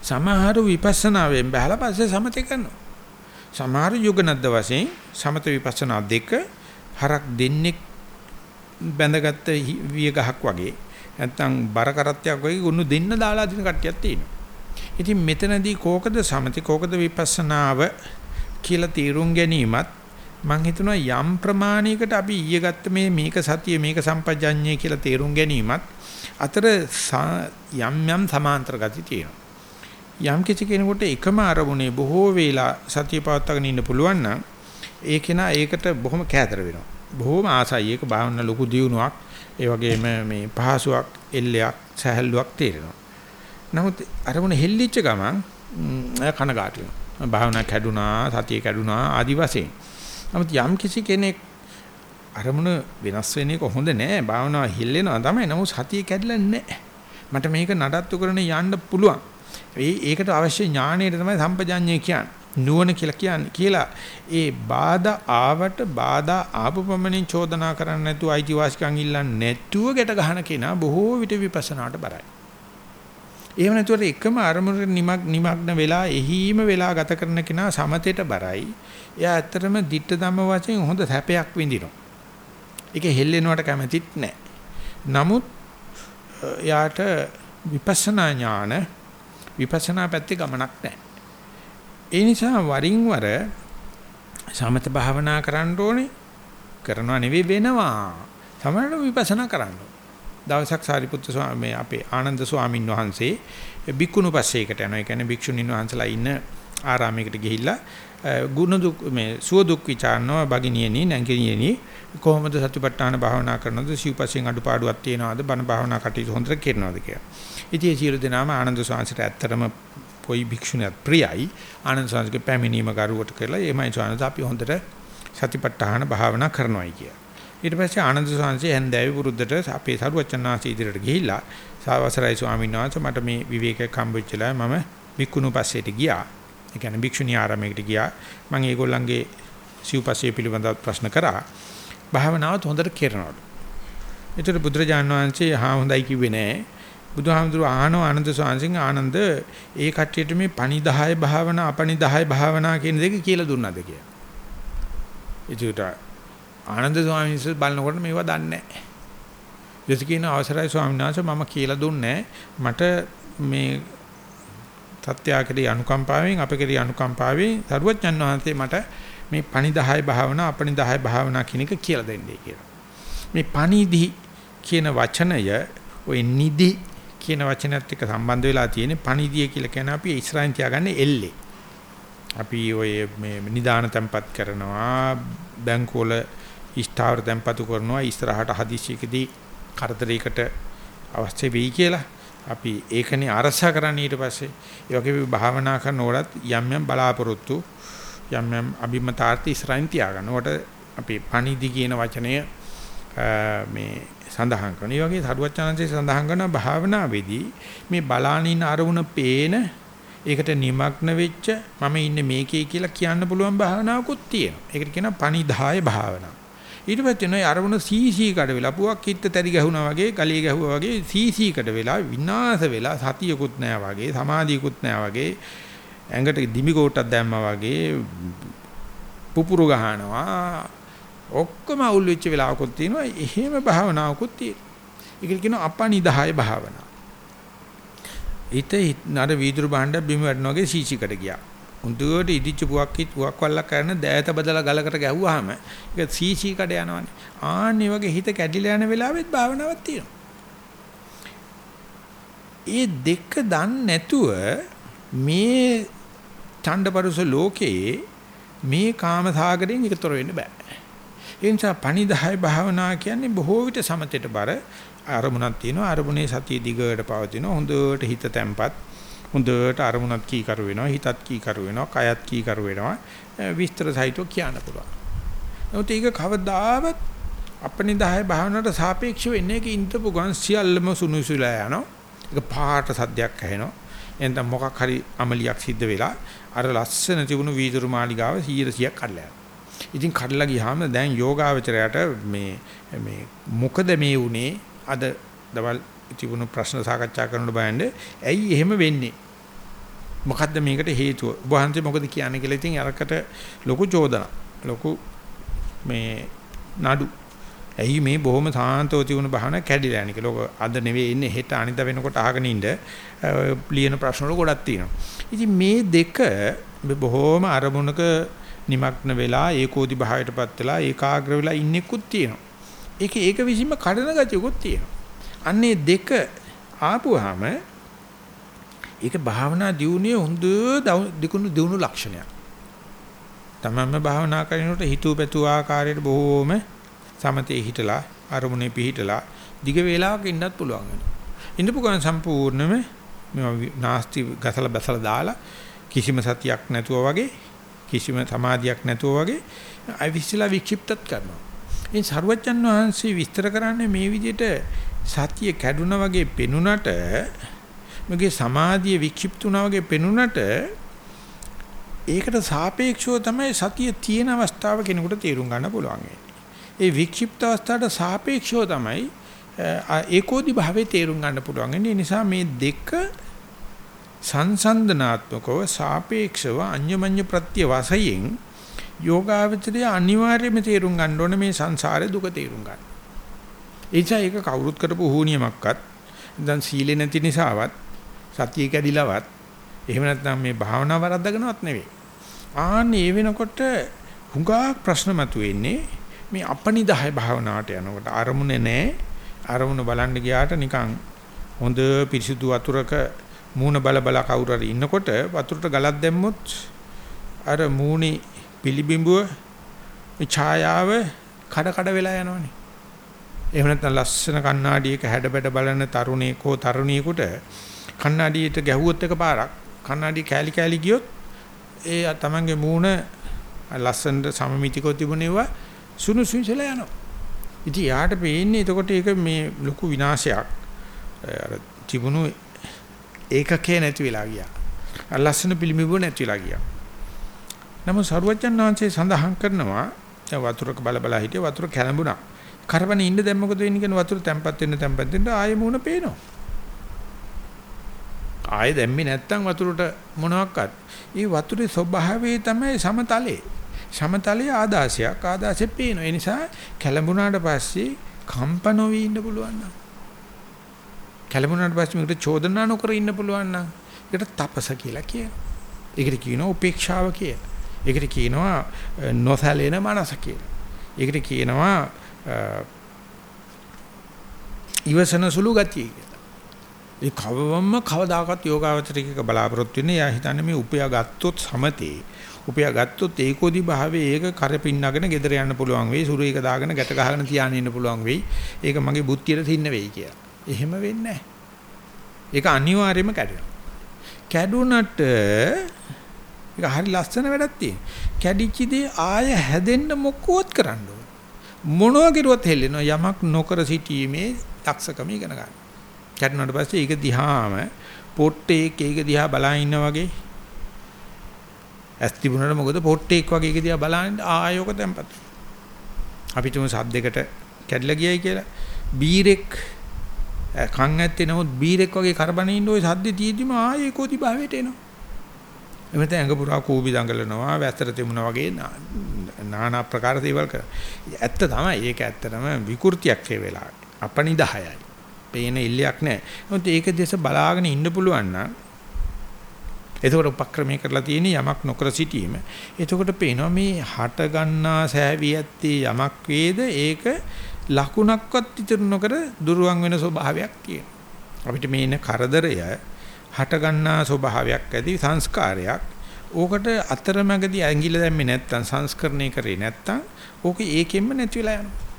සමහරු විපස්සනාවෙන් බහැලා පස්සේ සමතය කරනවා. සමහර යුගනද්ද වශයෙන් සමත විපස්සනා දෙක හරක් දෙන්නෙක් බැඳගත්ත විය ගහක් වගේ නැත්තම් බර කරත්තයක් වගේ ගුණ දෙන්න දාලා දින කට්ටියක් තියෙනවා. ඉතින් මෙතනදී කෝකද සමති කෝකද විපස්සනාව කියලා තීරුම් ගැනීමත් මම හිතනවා යම් ප්‍රමාණයකට අපි ඊයේ ගත්ත මේ මේක සතිය මේක සම්පජඤ්ඤය කියලා තීරුම් ගැනීමත් අතර යම් යම් සමාන්තර ගති තියෙනවා. යම් කිසි කෙනෙකුට එකම අරමුණේ බොහෝ වේලා සතිය පවත්වාගෙන ඉන්න පුළුවන් නම් ඒ කෙනා ඒකට බොහොම කෑදර වෙනවා. බොහොම ආසයි ඒක භාවනා ලොකු දියුණුවක්. ඒ වගේම මේ පහසුවක්, එල්ලයක්, සහැල්ලුවක් තේරෙනවා. නමුත් අරමුණ හෙල්ලිච්ච ගමන් අය කනගාටු වෙනවා. භාවනා කැඩුනා, සතිය කැඩුනා ආදි වශයෙන්. නමුත් යම් කිසි කෙනෙක් අරමුණ වෙනස් වෙන එක හොඳ නෑ. භාවනාව හෙල්ලෙනවා තමයි. නමුත් සතිය කැඩලා නෑ. මට මේක නඩත්තු කරන යන්න පුළුවන්. ඒ ඒකට අවශ්‍ය ඥාණයට තමයි සම්පජාඤ්ඤය කියන්නේ. නුවණ කියලා කියන්නේ කියලා ඒ බාධා ආවට බාධා ආපු පමණින් චෝදනා කරන්න නැතුව අයිතිවාසිකම් ඉල්ලන්නේ නැතුව ගැට ගන්න කෙනා බොහෝ විට විපස්සනාට බරයි. එහෙම නැතුව එකම අරමුණට නිමග්න වෙලා එහිම වෙලා ගත කරන කෙනා සමතේට බරයි. එයා ඇත්තටම ditta ධම්ම වශයෙන් හොඳ සැපයක් විඳිනවා. ඒක හෙල්ලෙනවට කැමතිත් නැහැ. නමුත් එයාට විපස්සනා ඥාන විපස්සනා පැත්තේ ගමනක් නැහැ. ඒ නිසා වරින් වර සමත භාවනා කරන්න ඕනේ. කරනවා නෙවෙයි වෙනවා. සමහරවිට විපස්සනා කරන්න දවසක් සාරිපුත්තු ස්වාමී අපේ ආනන්ද ස්වාමින් වහන්සේ බික්කුණු පස්සේකට යනවා. ඒ කියන්නේ භික්ෂුණීන් වහන්සලා ඉන්න ආරාමයකට ගිහිල්ලා ගුණ දුක් මේ සුව දුක් ਵਿਚාරනවා බගිනියනි නැගිනියනි කොහොමද සතිපට්ඨාන භාවනා කරනවද සිව්පස්යෙන් අඩුපාඩුවක් තියනවද බණ භාවනා කටයුතු හොඳට කරනවද කියලා. ඉතින් ඒ සියලු දෙනාම ආනන්ද ස්වාමීන්ට ඇත්තටම කොයි භික්ෂුණියත් ප්‍රියයි ආනන්ද සාංශගේ පැමිණීම කරුවට කරලා එමය සානස අපි හොඳට සතිපට්ඨාන භාවනා කරනවායි කිය. ඊට පස්සේ ආනන්ද සාංශය හැන්දෑවේ වරුද්දට අපේ සරුවචනාංශ ඉදිරියට ගිහිල්ලා සාවසරයි ස්වාමීන් වහන්සේ මට මේ විවේකයක් හම්බෙච්චලා මම වික්කුණු පස්සේට ගියා. ඒ කියන්නේ භික්ෂුණී ආරාමයකට ගියා. මම ඒගොල්ලන්ගේ සිව්පස්සේ පිළිබඳව ප්‍රශ්න කරා. භාවනාවත් හොඳට කරනවලු. ඒතර බුදුරජාණන් වහන්සේ හා හොඳයි කිව්වේ නෑ. බුදුහාමුදුරුවෝ ආනෝ ආනන්ද ස්වාමීන් ආනන්ද ඒ කට්ටියට මේ පණිදාය භාවනා අපණිදාය භාවනා කියන දෙක කියලා දුන්නාද කියලා. ඒකට ආනන්ද ස්වාමීන් වහන්සේ බලනකොට මේවා දන්නේ නැහැ. ඊට කියන අවසරයි ස්වාමීන් වහන්සේ මම කියලා දුන්නේ මට මේ සත්‍යාකරී අනුකම්පාවෙන් අපකරී අනුකම්පාවෙන් සරුවච්චන් වහන්සේ මට මේ පණිදාය භාවනා අපණිදාය භාවනා කියන එක කියලා දෙන්නේ කියලා. මේ පණිදි කියන වචනය ওই නිදි කියන වචනයත් එක්ක සම්බන්ධ වෙලා තියෙන පණිදිය කියලා කියන අපි ඉස්රායින් තියාගන්නේ එල්ලේ. අපි ඔය මේ නිදාන තැම්පත් කරනවා බැංකුවල ස්ථාවර තැම්පතු කරනවා ඉස්සරහට හදිසියකදී කරදරයකට අවශ්‍ය වෙයි කියලා අපි ඒකනේ අරසා කරන්න ඊට පස්සේ ඒ වගේ භාවනා කරනකොටත් යම් යම් බලාපොරොත්තු යම් යම් අභිමතාර්ථ ඉස්සරහින් තියාගන්න. උකට අපි පණිදි කියන වචනය මේ සඳහන් කරනවා. ඒ වගේ සරුවචනන්සේ සඳහන් කරන භාවනාවේදී මේ බලානින් අරමුණ පේන ඒකට নিমগ্ন වෙච්ච මම ඉන්නේ මේකේ කියලා කියන්න පුළුවන් භාවනාවකුත් තියෙනවා. ඒකට කියනවා පණිදාය භාවනාව. ඊට පස්සේ නෝ අරමුණ සීසී කඩ වෙලා පුවක් කිත්ත තරි ගැහුණා වගේ ගලිය ගැහුවා වගේ සීසී කඩ වෙලා විනාශ වෙලා සතියකුත් නැහැ වගේ සමාධියකුත් නැහැ වගේ ඇඟට දිමි කොටක් දැම්මා වගේ පුපුරු ගහනවා. ඔක්කොම අවුල් වෙච්ච වෙලාවකුත් තියෙනවා. එහෙම භාවනාවකුත් තියෙනවා. ඒක කියනවා අපනිදාය භාවනාව හිත නර වීදුරු භාණ්ඩ බිම වැටෙනා වගේ සීචිකට ගියා. හුදුවට ඉදිච්ච පුවක් කිත් පුවක් වල්ලක් කරන දෑත බදලා ගලකට ගැහුවාම ඒක සීචි කඩ යනවනේ. ආන්නේ වගේ හිත කැඩිලා යන වෙලාවෙත් භාවනාවක් තියෙනවා. ඒ දෙක දන්නේ නැතුව මේ ඡණ්ඩපරුස ලෝකයේ මේ කාම සාගරයෙන් එකතර වෙන්න බෑ. ඒ නිසා පණිදාය භාවනා කියන්නේ බොහෝ විට සමතේට බර අරමුණක් තියෙනවා අරමුණේ සතිය දිගට පවතිනවා හොඳට හිත තැම්පත් හොඳට අරමුණක් කීකරු වෙනවා හිතත් කීකරු වෙනවා කයත් කීකරු වෙනවා විස්තර සහිතව කියන්න පුළුවන්. නමුත් ඒක කවදාවත් අපනිදාය භාවනාවට සාපේක්ෂව එන්නේ කි ඉඳපු ගන් සියල්ලම සුනුසුලා යනවා. ඒක පාට සද්දයක් ඇහෙනවා. එතන මොකක් හරි අමලියක් සිද්ධ වෙලා අර ලස්සන තිබුණු වීදුරු මාලිගාව 100ක් කඩලා යනවා. ඉතින් කඩලා ගියාම දැන් යෝගාවචරයට මේ මේ මොකද මේ උනේ අද දවල් තිබුණු ප්‍රශ්න සාකච්ඡා කරනකොට බලන්නේ ඇයි එහෙම වෙන්නේ මොකද්ද මේකට හේතුව වහන්සේ මොකද කියන්නේ කියලා ඉතින් අරකට ලොකු චෝදනා ලොකු මේ නඩු ඇයි මේ බොහොම සාන්තව තිබුණ බහන කැඩිලා යන්නේ කියලා. අද නෙවෙයි ඉන්නේ හෙට අනිදා වෙනකොට අහගෙන ඉන්න ලියන ප්‍රශ්න වල ගොඩක් තියෙනවා. ඉතින් මේ දෙක බොහොම අරමුණක নিমগ্ন වෙලා ඒකෝදි භාවයටපත් වෙලා ඒකාග්‍ර වෙලා ඉන්නෙකුත් තියෙනවා. ඒක ඒක විසීම කඩන ගතියකුත් තියෙනවා. අන්නේ දෙක ආපුවාම ඒක භාවනා දියුණියේ හොඳ දිකුණු දියුණු ලක්ෂණයක්. තමන්ම භාවනා කරනකොට හිතුව පැතුව ආකාරයට බොහෝම සමතේ හිටලා අරමුණේ පිහිටලා දිග වේලාවක ඉන්නත් පුළුවන් වෙනවා. ඉන්නපු ගමන් සම්පූර්ණයෙන්ම මේ නාස්ති ගසලා බසලා දාලා කිසිම සතියක් නැතුව වගේ කිසිම සමාධියක් නැතුව වගේ අවිස්සලා වික්ෂිප්තත් කරනවා. ඉතින් සරුවච්චන් වහන්සේ විස්තර කරන්නේ මේ විදිහට සතිය කැඩුනා වගේ පෙනුනට මගේ සමාධිය වික්ෂිප්තුනා වගේ පෙනුනට ඒකට සාපේක්ෂව තමයි සතිය තියෙන අවස්ථාව කෙනෙකුට තේරුම් ගන්න පුළුවන්. ඒ වික්ෂිප්ත අවස්ථාවට සාපේක්ෂව තමයි ඒකෝදි භාවයේ තේරුම් ගන්න පුළුවන්. ඒ නිසා මේ දෙක සංසන්දනාත්මකව සාපේක්ෂව අඤ්ඤමඤ්ඤ ප්‍රත්‍ය වශයෙන් යෝගාවචරය අනිවාර්යයෙන්ම තේරුම් ගන්න ඕනේ මේ සංසාරේ දුක තේරුම් ගන්න. එනිසා ඒක කවුරුත් කරපු හුනියමක්වත් දැන් සීලෙ නැති නිසාවත් සතිය කැඩිලවත් එහෙම නැත්නම් මේ භාවනාව වරද්දගෙනවත් නෙවෙයි. ආන්නේ ඒ වෙනකොට හුඟක් ප්‍රශ්න මතුවෙන්නේ මේ අපනිදාය භාවනාවට යනකොට අරමුණේ නැහැ. අරමුණ බලන්න ගියාට නිකන් හොඳ පිරිසුදු වතුරක මූණ බල බල කවුරු හරි ඉන්නකොට වතුරට ගලක් දැම්මොත් අර මූණේ පිළිබිඹුව මේ ඡායාව කඩ කඩ වෙලා යනවනේ. එහෙම නැත්නම් ලස්සන කණ්ණාඩියක හැඩබැඩ බලන තරුණයෙක් හෝ තරුණියෙකුට කණ්ණාඩියට ගැහුවොත් එක පාරක් කණ්ණාඩිය කෑලි කෑලි ගියොත් ඒ තමන්ගේ මූණ ලස්සනට සමමිතිකව තිබුණේවා සුණු සුන්සලා යනවා. ඉතින් යාට පේන්නේ එතකොට ඒක මේ ලොකු විනාශයක්. අර තිබුණු ඒකකේ නැති වෙලා ගියා. ලස්සන පිළිමිබුව නැති වෙලා ගියා. නමුත් සරුවච්චන් වහන්සේ සඳහන් කරනවා වතුරක බල බල හිටිය වතුර කැළඹුණා. කරවනේ ඉන්න දැන් මොකද වෙන්නේ කියන වතුර තැම්පත් වෙන්න තැම්පත් වෙන්න ආයෙ මූණ පේනවා. ආයෙ දැම්මේ නැත්තම් වතුරට මොනවත්. ඒ වතුරේ ස්වභාවය තමයි සමතලයේ. සමතලයේ ආදාසයක් ආදාසෙ පේන. ඒ නිසා කැළඹුණාට පස්සේ කම්ප නොවි ඉන්න පුළුවන් නම්. කැළඹුණාට පස්සේ මේකට චෝදනා නොකර ඉන්න පුළුවන් නම් ඒකට තපස කියලා කියනවා. ඒකට කියනවා උපේක්ෂාව කියලා. ඒකට කියනවා නොසැලෙන මනස කියලා. ඒකට කියනවා ඉවසන සුළු ගතිය කියලා. ඒ කවවම්ම කවදාකවත් යෝගාවචරිකක බලාපොරොත්තු වෙන්නේ යා හිතන්නේ මේ උපයා ගත්තොත් සමතේ. උපයා ගත්තොත් ඒකෝදි භාවයේ ඒක කරපින්නගෙන ගෙදර යන්න පුළුවන් වෙයි. සුරු එක දාගෙන ගැට ගහගෙන තියාගෙන ඉන්න පුළුවන් වෙයි. ඒක මගේ බුද්ධියට තින්න වෙයි කියලා. එහෙම වෙන්නේ නැහැ. ඒක අනිවාර්යයෙන්ම කැඩෙනවා. කැඩුනට ඒක හරි ලස්සන වැඩක් තියෙන. කැඩිච්ච දේ ආය හැදෙන්න මොකවත් කරන්න ඕන. මොනවා කරුවත් හෙල්ලෙනවා යමක් නොකර සිටීමේ දක්ෂකම ඉගෙන ගන්න. කැඩුණාට පස්සේ ඒක දිහාම පොට්ටේක් ඒක දිහා බලා ඉන්නා වගේ ඇස් තිබුණාට මොකද පොට්ටේක් වගේ ඒක දිහා බලන්න ආයෝක තැම්පත්. අපිට උන් සද්දයකට කැඩලා ගියයි කියලා බීරෙක් කන් ඇත්තේ නමුත් බීරෙක් වගේ කරබනේ ඉන්න ওই සද්දේ තියෙදිම ආයේ ඒකෝති භාවයට එනවා. එමෙත ඇඟ පුරා කූඹි දඟලනවා වැතර තිබුණා වගේ নানা ආකාර දේවල් කරා. ඇත්ත තමයි. ඒක ඇත්තටම විකෘතියක් ඒ වෙලාවට. අපනිදායයි. පේන ඉල්ලයක් නැහැ. නමුත් ඒක දෙස බලාගෙන ඉන්න පුළුවන් නම් එතකොට උපක්‍රමයේ කරලා තියෙන යමක් නොකර සිටීම. එතකොට පේනවා මේ හට ගන්නා සෑවි ඇත්තේ යමක් වේද ඒක ලකුණක්වත් ඉතුරු නොකර දුරවන් වෙන ස්වභාවයක් තියෙනවා. අපිට මේ ඉන්න කරදරය හට ගන්නා ස්වභාවයක් ඇති සංස්කාරයක්. ඕකට අතරමැදි ඇඟිල්ල දැම්මේ නැත්තම් සංස්කරණය කරේ නැත්තම් ඕක ඒකෙන්ම නැති වෙලා යනවා.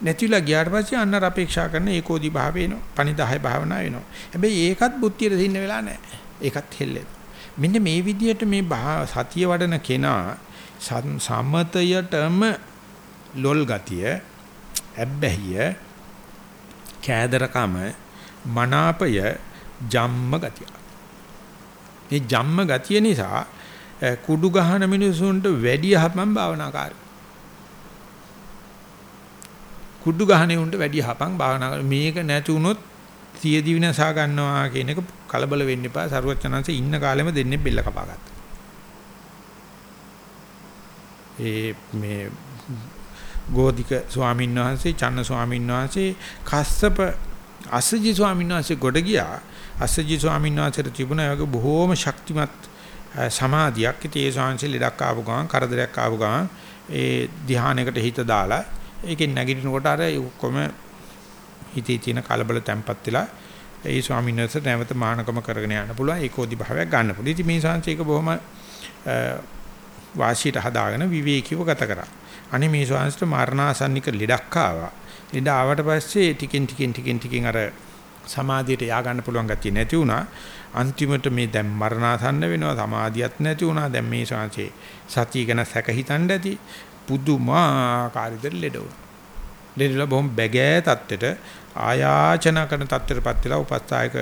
නැතිලා ගියාට පස්සේ අන්නර අපේක්ෂා කරන ඒකෝදි භාවය එනවා. පණිදාය භාවනා වෙනවා. හැබැයි ඒකත් බුද්ධියට දෙන්න වෙලා නැහැ. ඒකත් හෙල්ලෙනවා. මෙන්න මේ විදිහට මේ සතිය වඩන කෙනා සමතයටම ලොල් ගතිය ඇබ්බැහිය කෑදරකම මනාපය ජම්ම ගතිය. මේ ජම්ම ගතිය නිසා කුඩු ගහන මිනිසුන්ට වැඩි හපම් භාවනාකාරී. කුඩු ගහනේ උන්ට වැඩි හපම් භාවනා මේක නැති වුණොත් සිය දිවිනසා ගන්නවා කියන එක කලබල වෙන්න එපා. සරුවචනanse ඉන්න කාලෙම දෙන්නේ බෙල්ල කපා ගත්තා. ඒ මේ ගෝධික ස්වාමීන් වහන්සේ, චන්න ස්වාමීන් වහන්සේ, කස්සප අසජි ස්වාමීන් වහන්සේ ගොඩ ගියා. අසජි ස්වාමීන් වහන්සේට තිබුණා වගේ බොහෝම ශක්තිමත් සමාධියක්. ඉතින් ඒ ස්වාමීන් ලෙඩක් ආපු ගමන්, කරදරයක් ආපු ගමන් ඒ ධ්‍යානයකට හිත දාලා ඒකෙන් නැගිටිනකොට අර ඔක්කොම හිතේ තියෙන කලබල තැම්පත් වෙලා ඒ ස්වාමීන් වහන්සේට නැවත මානකම කරගෙන යන්න පුළුවන් ඒකෝදි භාවයක් ගන්න පුළුවන්. ඉතින් මේ සංසේක බොහොම වාසියට හදාගෙන විවේකීව ගත කරා. අනේ මේ ස්වාමීන්ට මරණාසන්නික ලෙඩක් ආවා. ලෙඩ ආවට පස්සේ ටිකෙන් ටිකෙන් ටිකෙන් ටිකෙන් අර සමාධියට යා ගන්න පුළුවන් ගැතිය නැති වුණා. අන්තිමට මේ දැන් මරණාසන්න වෙනවා සමාධියක් නැති වුණා. දැන් මේ ශාංශේ සතිය ගැන සැක හිතන්න ඇති. පුදුමාකාර විදිහට ලෙඩ වුණා. ලෙඩලා බොහොම බැගෑ තත්ත්වෙට ආයාචනා කරන තත්ත්වයටපත් වෙලා උපස්ථායක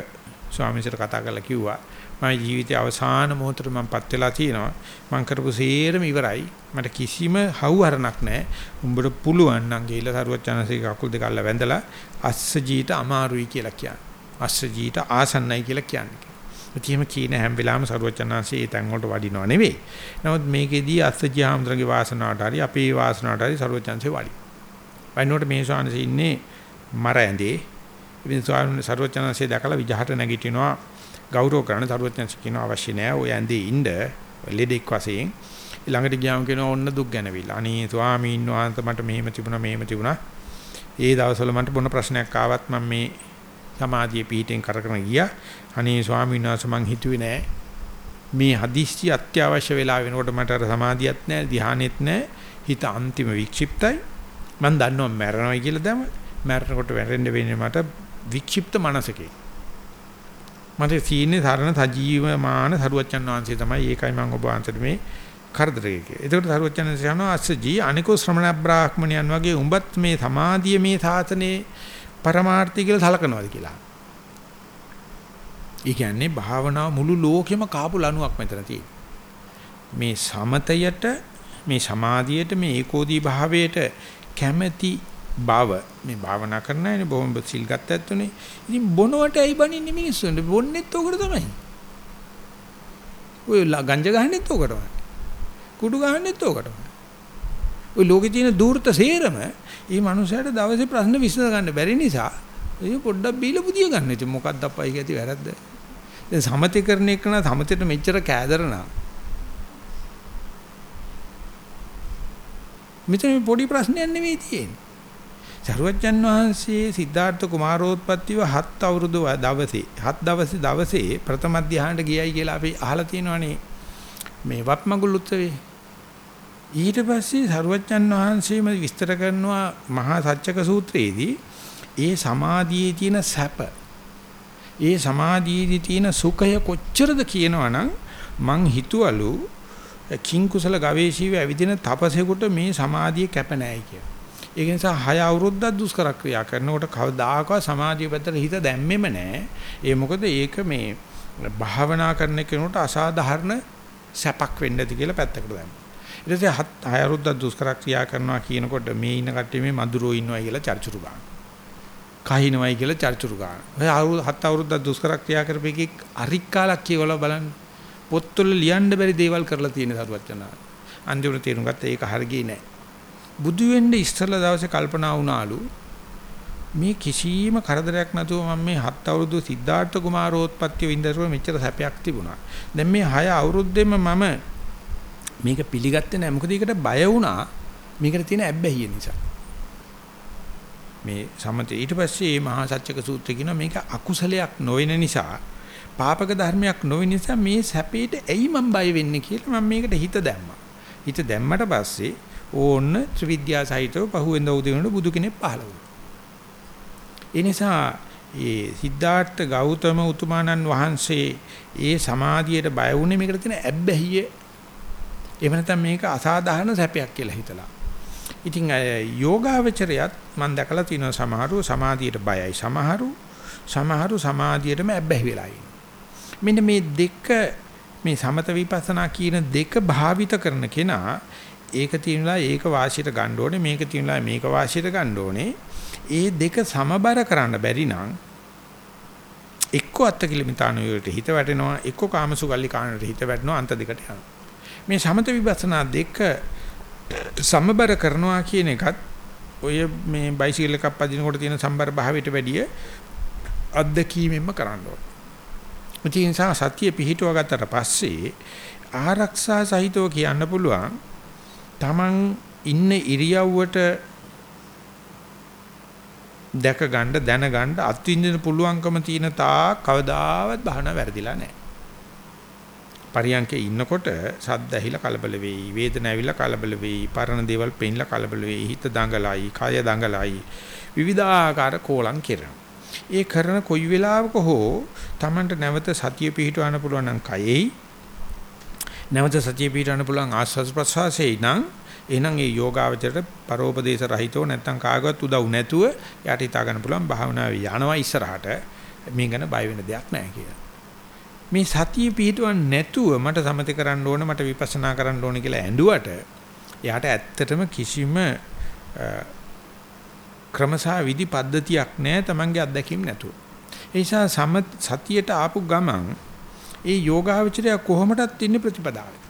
ස්වාමීන්සට කතා කරලා කිව්වා මම ජීවිතයේ අවසාන මොහොතට මමපත් වෙලා තියෙනවා. මම කරපු සේරම ඉවරයි. මට කිසිම හවුහරණක් නැහැ. උඹට පුළුවන් නම් ගිහිල්ලා සරුවත් චනසේ කකුල් දෙක අල්ල වැඳලා අස්සජීට අමාරුයි කියලා කියන්නේ. අස්සජීට ආසන්නයි කියලා කියන්නේ. ඉතින් කියන හැම වෙලාවෙම සරුවචනාංශයේ ඒ තැන් වලට වඩිනව නෙවෙයි. නමුත් මේකෙදී අස්සජී ආම්ද්‍රගේ වාසනාවට හරි අපේ වාසනාවට හරි සරුවචනාංශේ වඩි. වයින්නෝට මේ ශානසේ ඉන්නේ මර ඇඳේ. ඉතින් ස්වාමීන් සරුවචනාංශේ දැකලා විජහට නැගිටිනවා ගෞරව කරන සරුවචනාංශ කියනවා අවශ්‍ය නැහැ. ඔය ඇඳේ ඉන්න ලෙඩෙක් වශයෙන් ළඟට ගියාම කියනවා ඔන්න දුක් ගැනවිලා. අනේ ස්වාමීන් වහන්සේ මට මෙහෙම තිබුණා මෙහෙම තිබුණා. ඒ දවස්වල මට මොන ප්‍රශ්නයක් ආවත් මම මේ සමාධිය පිහිටෙන් කරගෙන ගියා. අනේ ස්වාමීන් වහන්සේ මං හිතුවේ නෑ. මේ හදිස්සි අත්‍යවශ්‍ය වෙලා වෙනකොට මට අර සමාධියක් නෑ ධ්‍යානෙත් නෑ. හිත අන්තිම වික්ෂිප්තයි. මං දන්නවා මැරෙනවා කියලා දැම. මැරෙනකොට වැරෙන්න වෙන්නේ මට වික්ෂිප්ත මනසකේ මට සීනේ සරණ සජීවමාන සරුවච්චන් වහන්සේ තමයි ඒකයි මම ඔබ වහන්සේට මේ කරදරේ කියලා. ඒකට සරුවච්චන් වහන්සේ කියනවා අස්සජී අනිකෝ ශ්‍රමණ බ්‍රාහ්මණයන් වගේ උඹත් මේ සමාධිය මේ සාසනේ පරමාර්ථය කියලා සලකනවාද කියලා. ඒ කියන්නේ භාවනාව මුළු ලෝකෙම කාපු ලණුවක් මෙතන මේ සමතයට මේ සමාධියට මේ ඒකෝදී භාවයට කැමැති බව මේ භාවනා කරන අයනේ බොහොම සිල් ගත්ත ඇත්තුනේ. ඉතින් බොනවට ඇයි බනින්නේ මිනිස්සුන්ට? බොන්නෙත් ඕකට තමයි. ඔය ගංජා ගහන්නෙත් ඕකටමයි. කුඩු ගහන්නෙත් ඕකටමයි. ඔය ලෝකේ තියෙන දූර්ත සේරම මේ මනුස්සයාට දවසේ ප්‍රශ්න විසඳ ගන්න බැරි නිසා ඒ පොඩ්ඩක් බීලා පුදිය ගන්න. ඉතින් මොකක්ද අප්පයි කියති වැරද්ද? දැන් සමතේ කරන එක නා සමතේට මෙච්චර කෑදරනා. මෙතන පොඩි ප්‍රශ්නයක් නෙවෙයි තියෙන්නේ. සරුවච්චන් වහන්සේ සිද්ධාර්ථ කුමාරෝත්පත්තිව හත් අවුරුදු දවසේ හත් දවසේ දවසේ ප්‍රථම ධ්‍යානට ගියයි කියලා අපි අහලා තියෙනවනේ මේ වත්මගුල් උත්සවේ ඊට පස්සේ සරුවච්චන් වහන්සේම විස්තර කරනවා මහා සත්‍යක සූත්‍රයේදී ඒ සමාධියේ තියෙන සැප ඒ සමාධියේදී තියෙන සුඛය කොච්චරද කියනවනම් මං හිතුවලු කිං කුසල ගවේෂීව ඇවිදින තපසෙකුට මේ සමාධිය කැප නැහැ කිය. ඒක නිසා හය අවුරුද්දක් දුෂ්කර ක්‍රියා කරනකොට කවදාකවත් සමාධිය පැත්තට හිත දැම්මෙම නැහැ. ඒ මොකද ඒක මේ භාවනා කරන කෙනෙකුට අසාධාරණ සැපක් වෙන්න ඇති කියලා පැත්තකට දැම්මා. ඊට පස්සේ හය අවුරුද්දක් දුෂ්කර ක්‍රියා කරනවා කියනකොට මේ ඉන්න කට්ටිය මේ මදුරෝ ඉන්නවා කියලා චර්චුරු ගන්න. කහිනවයි කියලා චර්චුරු ගන්න. ඔය අවුරුදු හත් අවුරුද්දක් දුෂ්කර ක්‍රියා කරපෙකේ අරික්කාලක් කියවලා බලන්න. පොත්වල ලියන්න බැරි දේවල් කරලා තියෙන සරුවචනා. අන්තිමට තේරුම් ගත්තා ඒක හරියන්නේ නැහැ. බුදු වෙන්න ඉස්සලා දවසේ කල්පනා වුණාලු මේ කිසිම කරදරයක් නැතුව මම මේ හත් අවුරුදු සිද්ධාර්ථ කුමාරෝත්පත්ති වින්දරුව මෙච්චර සැපයක් තිබුණා. දැන් මේ හය අවුරුද්දෙම මම මේක පිළිගත්තේ නැහැ. මොකද ඒකට බය වුණා. මේකට තියෙන ඇබ්බැහිය නිසා. මේ සමතේ ඊට පස්සේ මේ මහා සත්‍යක සූත්‍රය කියනවා මේක අකුසලයක් නොවන නිසා පාපක ධර්මයක් නොවන නිසා මේ සැපේට ඇයි මම බය වෙන්නේ කියලා මම මේකට හිත දැම්මා. හිත දැම්මට පස්සේ ඕන්න ත්‍රිවිද්‍යා සහිතව පහුවෙන්ද උදේනට බුදු කෙනෙක් පහළ වුණා. ඒ නිසා ඒ සිද්ධාර්ථ ගෞතම උතුමාණන් වහන්සේ ඒ සමාධියට බය වුණේ මේකට තියෙන ඇබ්බැහිය. එහෙම නැත්නම් මේක අසාධාරණ සැපයක් කියලා හිතලා. ඉතින් යෝගාවචරයත් මම දැකලා තියෙනවා සමහරු සමාධියට බයයි. සමහරු සමහරු සමාධියටම ඇබ්බැහි වෙලා මෙන්න මේ දෙක මේ සමත විපස්සනා කියන දෙක භාවිත කරන කෙනා ඒක තියෙනවා ඒක වාසියට ගන්න ඕනේ මේක තියෙනවා මේක වාසියට ගන්න ඕනේ. ඒ දෙක සමබර කරන්න බැරි නම් එක්ක අත්කිලමිතාන වලට හිත වැටෙනවා එක්ක කාමසුගල්ලි කාණට හිත වැටෙනවා අන්ත දෙකට යනවා. මේ සමත විපස්සනා දෙක සමබර කරනවා කියන එකත් ඔය මේ බයිසිකල් එකක් පදිනකොට තියෙන සම්බර භාවයට වැඩිය අත්දැකීමෙන්ම කරන්න ඕන. ඒ නිසා සතිය පිහිටුවා ගත්තට පස්සේ ආරක්ෂා සහිතව කියන්න පුළුවන් Taman ඉන්න ඉරියව්වට දැක ගන්න දැන ගන්න අත්විඳින්න පුළුවන්කම තියෙන තාක් කවදාවත් බහන වැරදිලා නැහැ. පරියන්කේ ඉන්නකොට සද්ද ඇහිලා කලබල වෙයි වේදන ඇවිල්ලා කලබල වෙයි පරණ දේවල් පෙන්ලා කලබල වෙයි හිත දඟලයි කය දඟලයි. විවිධාකාර කෝලම් කෙරෙනවා. ඒ කරන කොයි වෙලාවක හෝ Tamanට නැවත සතිය පිහිටවන්න පුළුවන් නම් කයෙහි නැවත සතිය පිහිටවන්න පුළුවන් ආස්වාද ප්‍රසවාසයේ නම් එහෙනම් ඒ යෝගාවචරයට පරෝපදේශ රහිතව නැත්තම් කාගවත් උදව් නැතුව යාට හිතා ගන්න පුළුවන් භාවනාවේ යනවා ඉස්සරහට. මේ ගැන බය වෙන දෙයක් නැහැ කියලා. මේ සතිය පිහිටවන්නේ නැතුව මට සමතේ කරන්න ඕන මට විපස්සනා කරන්න ඕන කියලා ඇඬුවට එයාට ඇත්තටම කිසිම ක්‍රමසා විදි පද්ධතියක් නැහැ Tamange අත්දැකීම් නැතුව. ඒ නිසා සම සතියට ආපු ගමන් ඒ යෝගාවචරය කොහොමදත් ඉන්නේ ප්‍රතිපදාවේ.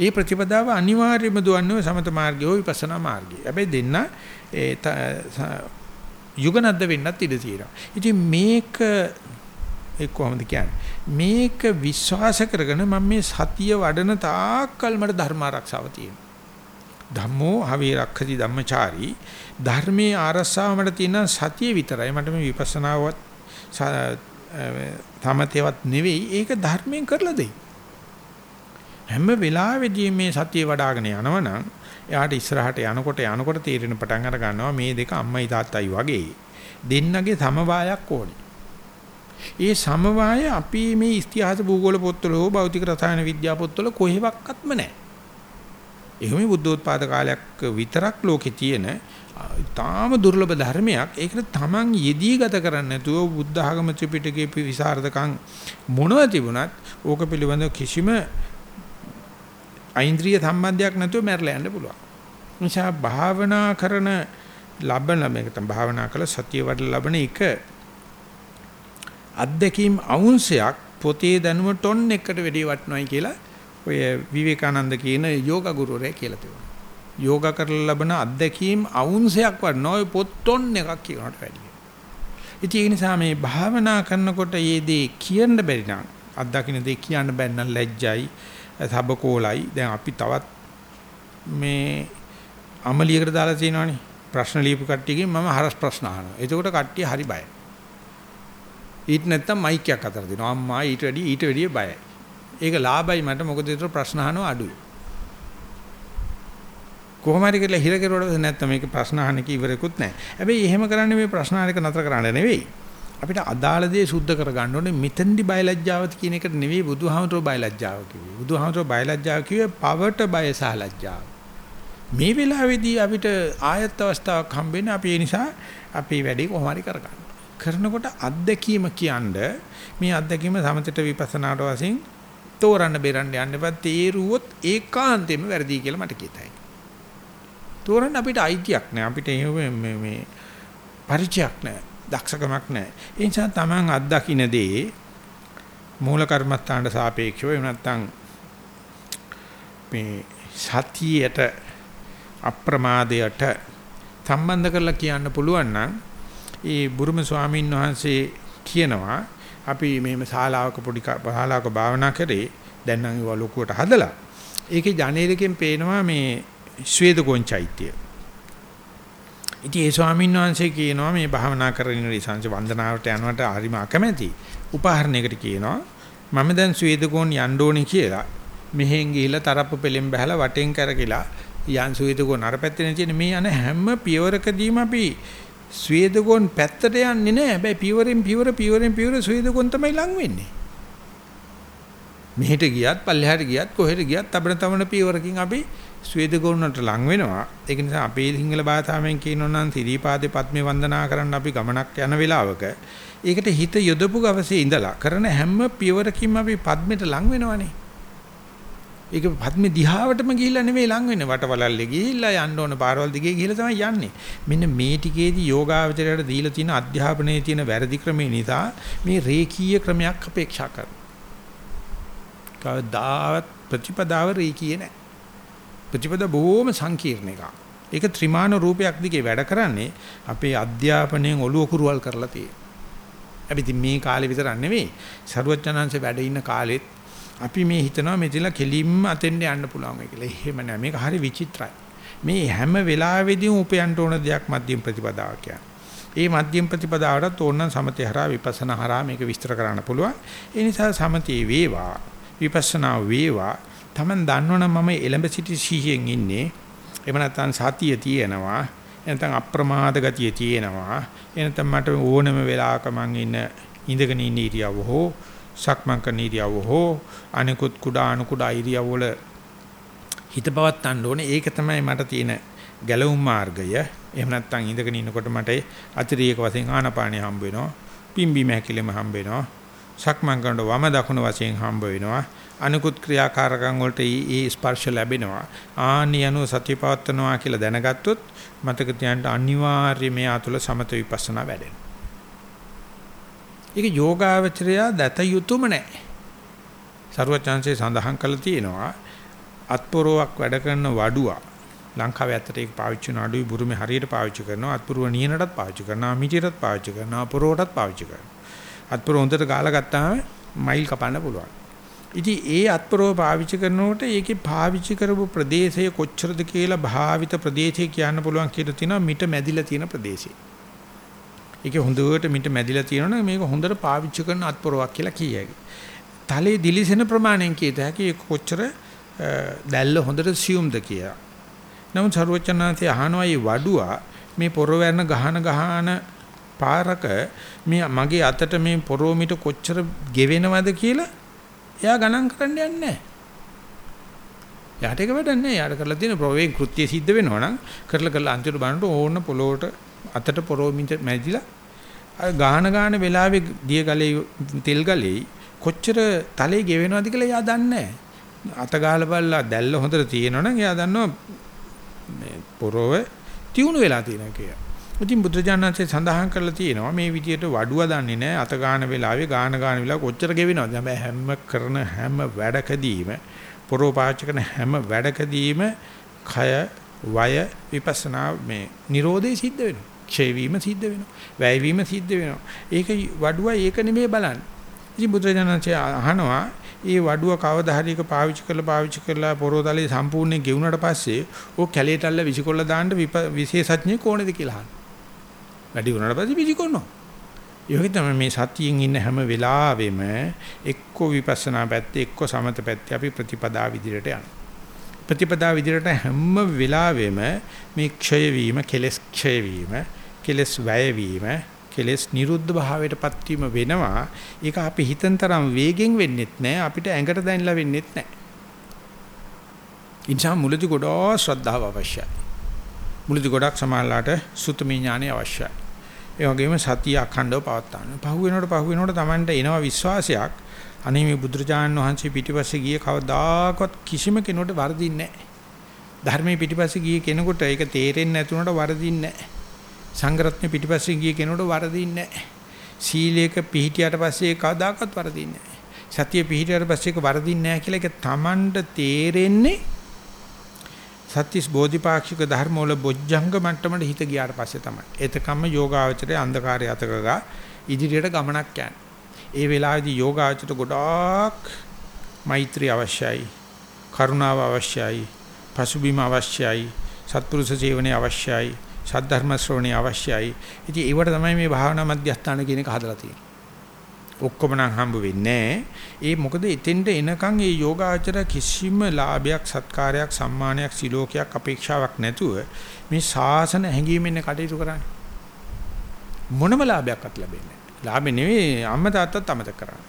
ඒ ප්‍රතිපදාව අනිවාර්යයෙන්ම දුවන්නේ සමත මාර්ගය හෝ විපස්සනා මාර්ගය. හැබැයි දෙන්න ඒ යුගනද්ද වෙන්නත් ඉඩ තියෙනවා. ඉතින් මේක ඒක කොහොමද කියන්නේ? මේක විශ්වාස කරගෙන මම මේ සතිය වඩන තාක්කල් මට ධර්ම ආරක්ෂාව තියෙනවා. ධම්මෝ හවේ රක්ඛති ධම්මචාරී. ධර්මයේ ආරක්ෂාව මට තියෙන සතිය විතරයි. මට මේ විපස්සනාවත් තමතේවත් නෙවෙයි. ඒක ධර්මයෙන් කරලා දෙයි. හැම වෙලාවෙදී මේ සතිය වඩ아가න යනවනම් එයාට ඉස්සරහට යනකොට යනකොට තීරණ පටන් අර ගන්නවා මේ දෙක අම්මයි තාත්තයි වගේ. දෙන්නගේ සමவாயක් ඕනේ. ඒ සමவாය අපි මේ ඉතිහාස භූගෝල පොත්වල හෝ භෞතික රසායන විද්‍යා පොත්වල කොහෙවත්ම නැහැ. එහෙම බුද්ධෝත්පාද කාලයක් විතරක් ලෝකේ තියෙන තාම දුර්ලභ ධර්මයක් ඒකට තමන් යෙදී ගත කරන්නේ නැතුව බුද්ධ ආගම ත්‍රිපිටකයේ විසරදකම් මොනව තිබුණත් ඕක පිළිබඳ කිසිම ඓන්ද්‍රිය සම්බන්ධයක් නැතුව මැරලා යන්න පුළුවන්. නිසා භාවනා කරන ලබන මේක තමයි භාවනා කළ සතිය වඩලා ලබන එක අත්දැකීම් අවුන්සයක් පොතේ දැනුම ටොන් එකකට වැඩි වටනොයි කියලා ඔය විවේකානන්ද කියන යෝග ගුරුවරයා කියලා තිබුණා. යෝග කරලා ලබන අත්දැකීම් අවුන්සයක් වටන ඔය පොත් ටොන් එකක් කියනකට වැඩියි. ඉතින් ඒ නිසා මේ භාවනා කරනකොට මේ දේ කියන්න බැරි නම් අත්දකින්න දේ කියන්න බැන්න ලැජ්ජයි, සබකෝලයි. දැන් අපි තවත් මේ අමලියකට දාලා තියෙනවානේ. ප්‍රශ්න ලියපු කට්ටියගෙන් මම හරස් ප්‍රශ්න අහනවා. එතකොට කට්ටිය හරි බයයි. ඊට නැත්තම් මයික් එකක් අතර දෙනවා. අම්මා ඊට වැඩි ඊට වැඩිය බයයි. ඒක ලාභයි මට මොකද ඒතර ප්‍රශ්න අහනවා අඩුයි. කොහොම හරි කියලා හිර කෙරුවට නැත්තම් මේක ප්‍රශ්න අහන්න කී ඉවරෙකුත් නැහැ. හැබැයි එහෙම කරන්නේ මේ ප්‍රශ්න අහන එක නතර කරන්න නෙවෙයි. අපිට අදාළ දේ සුද්ධ කරගන්න ඕනේ මෙතෙන්දි බයලජ්ජාවත කියන එකට නෙවෙයි බුදුහාමතුරු බයලජ්ජාව කිව්වේ. බුදුහාමතුරු බයලජ්ජාව කිව්වේ පවට බය සහ ලැජ්ජාව. මේ වෙලාවේදී අපිට ආයත් අවස්ථාවක් හම්බෙන්නේ අපි ඒ නිසා අපේ වැඩේ කොහොම හරි කරගන්න. කරනකොට අත්දැකීම කියන්නේ මේ අත්දැකීම සමතට විපස්සනාට වශයෙන් තෝරන්න බෙරන්න යන්න එපා. තේරුවොත් ඒකාන්තයෙන්ම වැරදි කියලා මට කියතයි. තෝරන්න අපිට අයිතියක් නැහැ. අපිට මේ මේ පරිචයක් නැහැ. දක්ෂකමක් නැහැ. ඒ නිසා Taman අත්දකින්න දේ මූල කර්මස්ථානට සාපේක්ෂව එහෙම නැත්නම් මේ සතියට අප්‍රමාදයට සම්බන්ධ කරලා කියන්න පුළුවන් නම් ඒ බුරුම ස්වාමීන් වහන්සේ කියනවා අපි මේම ශාලාවක පොඩි ශාලාවක භාවනා කරේ දැන් නම් ඒවා ලොකුවට හදලා ඒකේ ජනේලකින් පේනවා මේ ශ්වේදගොන් චෛත්‍යය. ඉතින් ඒ ස්වාමීන් වහන්සේ කියනවා මේ භාවනා කරගෙන ඉරිසංශ වන්දනාවට යනවට හරිම අකමැති. උපහරණයකට කියනවා මම දැන් ශ්වේදගොන් යන්න ඕනේ කියලා මෙහෙන් ගිහිල්ලා තරප්පු පෙලෙන් බහලා වටෙන් කරකිලා යන් සුවේදගොන් අර පැත්තේ තියෙන මේ යන හැම පියවරකදීම අපි ස්වේදගොන් පැත්තට යන්නේ නැහැ. හැබැයි පියවරෙන් පියවර පියවරෙන් පියවර ස්වේදගොන් තමයි ලඟ වෙන්නේ. මෙහෙට ගියත් පල්ලෙහාට ගියත් කොහෙට ගියත් තබන තබන පියවරකින් අපි ස්වේදගොන්නට ලඟ වෙනවා. ඒක නිසා අපේ සිංහල භාෂාවෙන් කියනවා නම් සිරීපාදේ පත්මේ වන්දනා කරන්න අපි ගමනක් යන වෙලාවක ඒකට හිත යොදපු ගවසේ ඉඳලා කරන හැම පියවරකින්ම අපි පද්මෙට ලඟ වෙනවනේ. ඒක පද්ම දිහාවටම ගිහිල්ලා නෙමෙයි ලඟ වෙන්නේ වටවලල්ලේ ගිහිල්ලා යන්න ඕන පාරවල් දිගේ ගිහිල්ලා තමයි යන්නේ. මෙන්න මේ ටිකේදී යෝගාවචරයට දීලා තියෙන අධ්‍යාපනයේ තියෙන වැරදි ක්‍රමේ නිසා මේ රේකීය ක්‍රමයක් අපේක්ෂා කරනවා. කවදාවත් ප්‍රතිපදාව රේකීය නැහැ. ප්‍රතිපද බොහොම සංකීර්ණ එකක්. ඒක ත්‍රිමාන රූපයක් දිගේ වැඩ කරන්නේ අපේ අධ්‍යාපනයෙන් ඔලුව කුරුවල් කරලා තියෙනවා. අපි මේ කාලේ විතරක් නෙවෙයි සරුවචනංශ වැඩ ඉන්න කාලෙත් අපි මේ හිතනවා මෙතන කෙලින්ම අතෙන්ට යන්න පුළුවන් කියලා. එහෙම නෑ. මේක හරි විචිත්‍රයි. මේ හැම වෙලාවෙදීම උපයන්න ඕන දෙයක් මධ්‍යම ප්‍රතිපදාව කියන්නේ. ඒ මධ්‍යම ප්‍රතිපදාවට ඕන සමතේ හරහා විපස්සනා හරහා මේක විස්තර කරන්න පුළුවන්. ඒ නිසා සමතේ වේවා විපස්සනා වේවා Taman දන්නවනම් මම එලඹ සිටි සිහියෙන් ඉන්නේ. එහෙම නැත්නම් සතිය තියෙනවා. එනතන් අප්‍රමාද ගතිය තියෙනවා. එනතන් මට ඕනම වෙලාවක මං ඉන්න ඉඳගෙන ඉන්න ඉරියව්ව හෝ සක්මන් කරන ඉරියව්ව හෝ අනිකුත් කුඩා අනු කුඩා ඉරියව් වල හිත පවත්තන්න ඕනේ. ඒක තමයි මට තියෙන ගැලවුම් මාර්ගය. එහෙම නැත්නම් ඉඳගෙන ඉන්නකොට මට අතිරේක වශයෙන් ආනපානිය හම්බ වෙනවා. පිම්බීම හැකිලිම හම්බ වෙනවා. සක්මන් කරනකොට වම දකුණු වශයෙන් හම්බ වෙනවා. අනිකුත් ක්‍රියාකාරකම් වලට ඒ ස්පර්ශ ලැබෙනවා. ආනි යනු සතිය පවත්නවා කියලා දැනගත්තොත් මතක තියාගන්න අනිවාර්යයෙන් මේ ආතුල සමත විපස්සනා වැඩෙනවා. ඒක යෝගාවචරය දත යුතුයම නැහැ. සරුවචාන්සේ සඳහන් කළා තියෙනවා අත්පොරවක් වැඩ කරන වඩුවා ලංකාවේ ඇත්තට ඒක පාවිච්චි කරන අඩුයි බුරුමේ හරියට පාවිච්චි කරනවා අත්පොරව නියනටත් පාවිච්චි කරනවා මිටියටත් පාවිච්චි කරනවා පොරවටත් පාවිච්චි කරනවා. අත්පොරව හොඳට ගාලා ගත්තාම මයිල් කපන්න පුළුවන්. ඉතින් ඒ අත්පොරව පාවිච්චි කරනකොට ඒකේ පාවිච්චි කරපු ප්‍රදේශය කොච්චරද කියලා භාවිත ප්‍රදේශය කියන්න පුළුවන් කියලා තියෙනවා මිට මැදිලා තියෙන ප්‍රදේශය. ඒකේ හොඳට මිට මැදිලා තියෙනවනේ මේක හොඳට පාවිච්චි කරන අත්පොරවක් කියලා කියයි. තලයේ දිලිසෙන ප්‍රමාණයෙන් කියත හැකි කොච්චර දැල්ල හොඳට සියුම්ද කියලා. නමුත් සරුවචනාන්තය අහනවා මේ වඩුවා මේ පොරවැරන ගහන ගහන පාරක මේ මගේ අතට මේ පොරොමිට කොච්චර ගෙවෙනවද කියලා එයා ගණන් කරන්න යන්නේ නැහැ. යාට එක වැඩක් නැහැ. යාට කරලා තියෙන ප්‍රවේග කෘත්‍ය සිද්ධ වෙනවා නම් කරලා කරලා අන්තිමට බලනකොට ඕන පොළොවට අතට පොරොමිට මැදිලා අර ගාන ගාන වෙලාවේ දිය ගලේ තෙල් ගලේ කොච්චර තලේ ගෙවෙනවද කියලා එයා දන්නේ අත ගාලා බලලා දැල්ල හොඳට තියෙනවනම් එයා දන්නවා මේ පොරොව තියුණු වෙලා තියෙනවා කියලා. ඉතින් බුදුජානනාංශය සඳහන් කරලා තියෙනවා මේ විදියට වඩුව දන්නේ නැහැ අත ගාන වෙලාවේ ගාන ගාන වෙලාව කොච්චර ගෙවෙනවද? හැබැයි හැම කරන හැම වැඩකදීම පොරොව පාවිච්චි කරන හැම වැඩකදීම කය වය විපස්සනා මේ Nirodhe සිද්ධ වෙනවා. ක්ෂය වීම සිද්ධ වෙනවා. වැය වීම සිද්ධ වෙනවා. ඒක වඩුව ඒක නෙමෙයි බලන්නේ. ඉතින් බුදුරජාණන්සේ අහනවා ඒ වඩුව කවදා හරි එක පාවිච්චි කරලා පාවිච්චි කරලා පොරොතලේ සම්පූර්ණයෙන් ගෙවුනට පස්සේ ඕ කැලේටල්ල විසිකොල්ල දාන්න විශේෂඥ කෝණේද කියලා අහනවා. වැඩි වුණාට පස්සේ විසිකොන්නවා. ඒක තමයි මේ සතියෙන් ඉන්න හැම වෙලාවෙම එක්ක විපස්සනා පැත්තේ එක්ක සමත පැත්තේ අපි ප්‍රතිපදා විදිහට යනවා. ප්‍රතිපදා විදිහට හැම වෙලාවෙම මේ ක්ෂය වීම කෙලස් ක්ෂය වීම කෙලස් වැය වීම කෙලෙස් නිරුද්ධ භාවයටපත් වීම වෙනවා. ඒක අපි හිතන තරම් වේගෙන් වෙන්නෙත් නැහැ. අපිට ඇඟට දැනලා වෙන්නෙත් නැහැ. ඉන්සා මුලදි ගොඩාක් ශ්‍රද්ධාව අවශ්‍යයි. මුලදි ගොඩක් සමාල්ලාට සුතමී ඥානය අවශ්‍යයි. ඒ වගේම සතිය අඛණ්ඩව පවත්වා ගන්න. පහු වෙනකොට පහු වෙනකොට Tamanට එනවා විශ්වාසයක්. අනේ මේ බුදුරජාණන් වහන්සේ පිටිපස්සේ ගියේ කවදාකවත් කිසිම කෙනෙකුට වරදින්නේ නැහැ. ධර්මයේ පිටිපස්සේ ගියේ කෙනෙකුට ඒක තේරෙන්නේ නැතුනට වරදින්නේ නැහැ. සංගරත්න පිටිපස්සේ ගියේ කෙනෙකුට වරදින්නේ නැහැ. සීලයක පිහිටියට පස්සේ කවදාකවත් වරදින්නේ නැහැ. සතිය පිහිටියට පස්සේ ඒක වරදින්නේ නැහැ කියලා ඒක Tamanට තේරෙන්නේ සත්‍තිස් බෝධිපාක්ෂික ධර්ම වල බොජ්ජංග මට්ටමට හිත ගියාට පස්සේ තමයි. එතකම්ම යෝගාවචරයේ අන්ධකාරය අතකගා ඉදිරියට ගමනක් යන්නේ. ඒ වෙලාවේදී යෝගාවචරයට ගොඩාක් මෛත්‍රී අවශ්‍යයි. කරුණාව අවශ්‍යයි. පසුබිම අවශ්‍යයි. සත්පුරුෂ ජීවනයේ අවශ්‍යයි. සද්ධර්ම ශ්‍රවණේ අවශ්‍යයි. ඉතින් ඒවට තමයි මේ භාවනා මධ්‍යස්ථාන කියන එක හදලා තියෙන්නේ. ඔක්කොම නම් හම්බ වෙන්නේ ඒ මොකද එතෙන්ට එනකන් ඒ යෝගාචර කිසිම ලාභයක් සත්කාරයක් සම්මානයක් සිලෝකයක් අපේක්ෂාවක් නැතුව මේ සාසන හැඟීමෙන් කටයුතු කරන්නේ මොනම ලාභයක්වත් ලැබෙන්නේ නැහැ. ලාභේ නෙවෙයි අම්මා තාත්තත් අමතක කරන්නේ.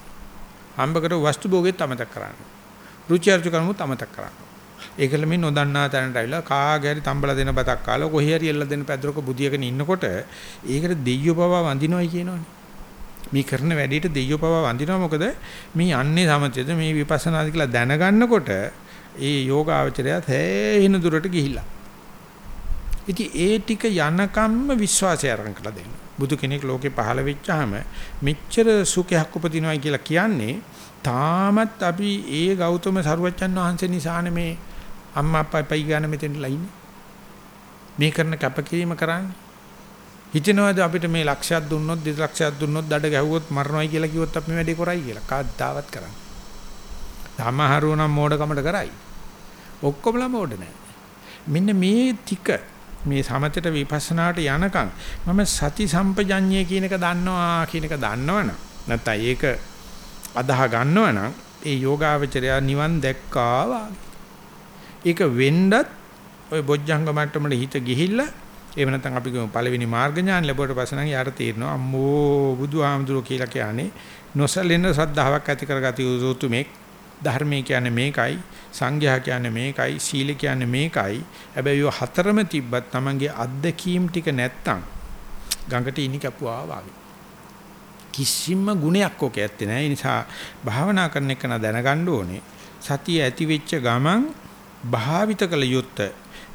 හම්බ කර වස්තු භෝගෙත් අමතක කරන්නේ. රුචි අරුචිකරමුත් අමතක කරන්නේ. ඒකල මේ නොදන්නා තැනට ඇවිල්ලා කාගේ හරි තම්බලා දෙන බතක් කාලා කොහේ හරි එල්ල දෙන පැද්දරක බුදියකන ඉන්නකොට ඒකට දෙයියෝ පවා වඳිනවයි කියනවනේ. මේ කරන වැඩේට දෙයියෝ පවා වඳිනවා මොකද මේ යන්නේ සමතේද මේ විපස්සනාද කියලා දැනගන්නකොට ඒ යෝගාවචරය තේින දුරට ගිහිල්ලා. ඉතින් ඒ ටික යනකම්ම විශ්වාසය අරන් කළා දෙන්න. බුදු කෙනෙක් ලෝකේ පහළ වෙච්චාම මෙච්චර සුඛයක් උපදිනවයි කියලා කියන්නේ තාමත් අපි ඒ ගෞතම සරුවච්චන් වහන්සේ නිසානේ මේ අම්මා අප්පා පයි ගන්න මෙතෙන්ලා ඉන්නේ. මේ කරන කැපකිරීම කරන්නේ හිතනවාද අපිට මේ ලක්ෂයක් දුන්නොත් දෙලක්ෂයක් දුන්නොත් දඩ ගැහුවොත් මරණයි කියලා කිව්වොත් අපි මේ වැඩේ කරයි කියලා කවදාවත් කරන්නේ. තමහරුව නම් මෝඩකමට කරයි. ඔක්කොමලා මෝඩ නැහැ. මෙන්න මේ ටික මේ සමතට විපස්සනාට යනකම් මම සති සම්පජඤ්ඤය කියන එක දන්නවා කියන එක දන්නවනම් නැත්නම් ඒක අදාහ ගන්නවනම් ඒ යෝගාවචරය නිවන් දැක්කා ඒක වෙන්නත් ওই බොජ්ජංග මට්ටමට හිත ගිහිල්ලා එහෙම නැත්නම් අපි කියමු පළවෙනි මාර්ග ඥාන ලැබුවට පස්සේ නම් යාට තේරෙනවා අම්මෝ බුදුහාමුදුරුවෝ කියලා කියන්නේ නොසලෙන ශ්‍රද්ධාවක් ඇති කරගatiya යුතු මේක ධර්මයේ කියන්නේ මේකයි සංඝයා කියන්නේ මේකයි සීල කියන්නේ මේකයි. හැබැයි ඔය හතරම තිබ්බත් Tamange අත්දැකීම් ටික නැත්තම් ගඟට ඉනි කැපුවා වගේ. කිසිම ගුණයක් ඔක ඇත්තේ නැහැ. ඒ නිසා භාවනා කරන එක දැනගන්න ඕනේ. සතිය ඇති වෙච්ච ගමන් භාවිත කළ යුත්ත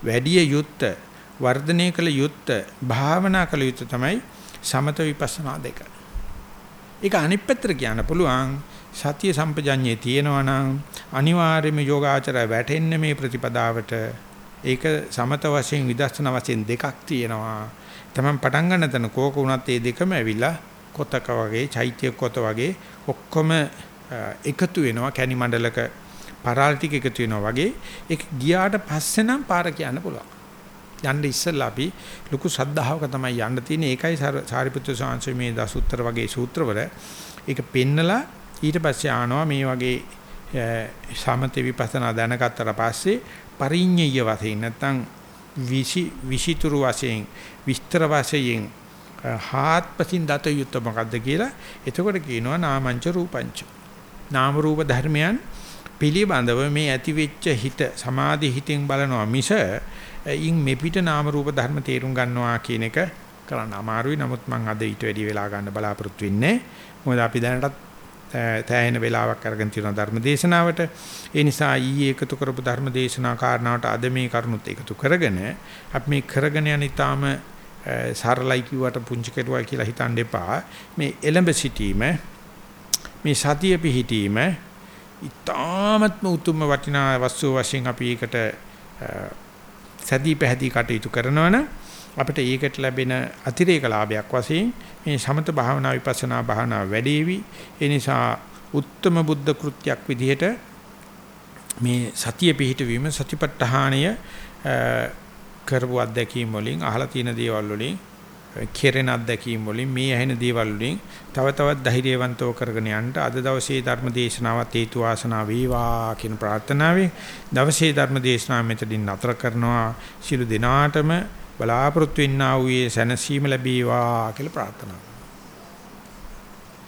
වැඩි යුත්ත වර්ධනය කළ යුත්ත භාවනා කළ යුත්ත තමයි සමත විපස්සනා දෙක. ඒක අනිත් පැත්තට කියන්න පුළුවන් සතිය සම්පජඤ්ඤේ තියෙනවා නම් අනිවාර්යයෙන්ම යෝගාචරය වැටෙන්නේ මේ ප්‍රතිපදාවට. ඒක සමත වශයෙන් විදර්ශනා වශයෙන් දෙකක් තියෙනවා. තමන් පටන් ගන්න තැන කෝක වුණත් මේ දෙකම ඇවිල්ලා කොතක වගේ චෛත්‍ය කොත වගේ ඔක්කොම එකතු වෙනවා කැනි මණ්ඩලක පරාල් ටික එකතු වෙනවා වගේ ඒක ගියාට පස්සේ නම් පාර කියන්න පුළුවන්. යන්න ඉස්සෙල්ලා අපි ලොකු සද්ධාවක තමයි යන්න තියෙන්නේ. ඒකයි සාරිපුත්‍ර සාංශ මේ දසුත්තර වගේ සූත්‍රවල ඒක පෙන්නලා ඊට පස්සේ ආනවා මේ වගේ සමතේ විපස්සනා දැනගත්තට පස්සේ පරිඤ්ඤය වශයෙන් නැත්තම් විසි විසිතුරු වශයෙන් විස්තර වශයෙන් හාත්පසින් දත යුත්තේ මොකද්ද කියලා එතකොට කියනවා නාමංච රූපංච නාම රූප ධර්මයන් පිළිබඳව මේ ඇතිවෙච්ච හිත සමාධි හිතෙන් බලනවා මිස ඉන් මෙපිට නාම රූප ධර්ම තේරුම් ගන්නවා කියන එක කරන්න අමාරුයි. නමුත් මම අද ඊට වැඩි වෙලා ගන්න බලාපොරොත්තු වෙන්නේ. මොකද අපි දැනටත් තෑයෙන වෙලාවක් අරගෙන තියෙන ධර්ම දේශනාවට. ඒ නිසා ඊයේ එකතු කරපු ධර්ම දේශනා කාරණාවට අද මේ කරුණුත් එකතු කරගෙන අපි මේ කරගෙන යන ඊටාම සරලයි කිව්වට පුංචි කෙරුවා කියලා හිතන්න එපා. මේ එලඹ සිටීම මේ සතිය පිහිටීම ඊටාමත්ම උතුම්ම වටිනා වස්තුව වශයෙන් අපි ඒකට සැදී පැහැදී කටයුතු කරනවනම් අපිට ඒකට ලැබෙන අතිරේක ලාභයක් වශයෙන් මේ සමත භාවනා විපස්සනා භාවනා වැඩිවි. ඒ නිසා උත්තම බුද්ධ කෘත්‍යයක් විදිහට මේ සතිය පිහිටවීම සතිපට්ඨානය කරපු අත්දැකීම් වලින් අහලා තියෙන දේවල් වලින් කෙරෙන අත්දැකීම් වලින් මේ ඇහෙන දේවල් වලින් තව තවත් ධෛර්යවන්තව කරගෙන යන්න අද දවසේ ධර්ම දේශනාවත් හේතු වාසනා වේවා කියන ප්‍රාර්ථනාවෙන් දවසේ ධර්ම දේශනාව මෙතනින් නතර කරනවා. සිළු දිනාටම බලාපොරොත්තු වෙන්නා වූ සැනසීම ලැබේවා කියලා ප්‍රාර්ථනා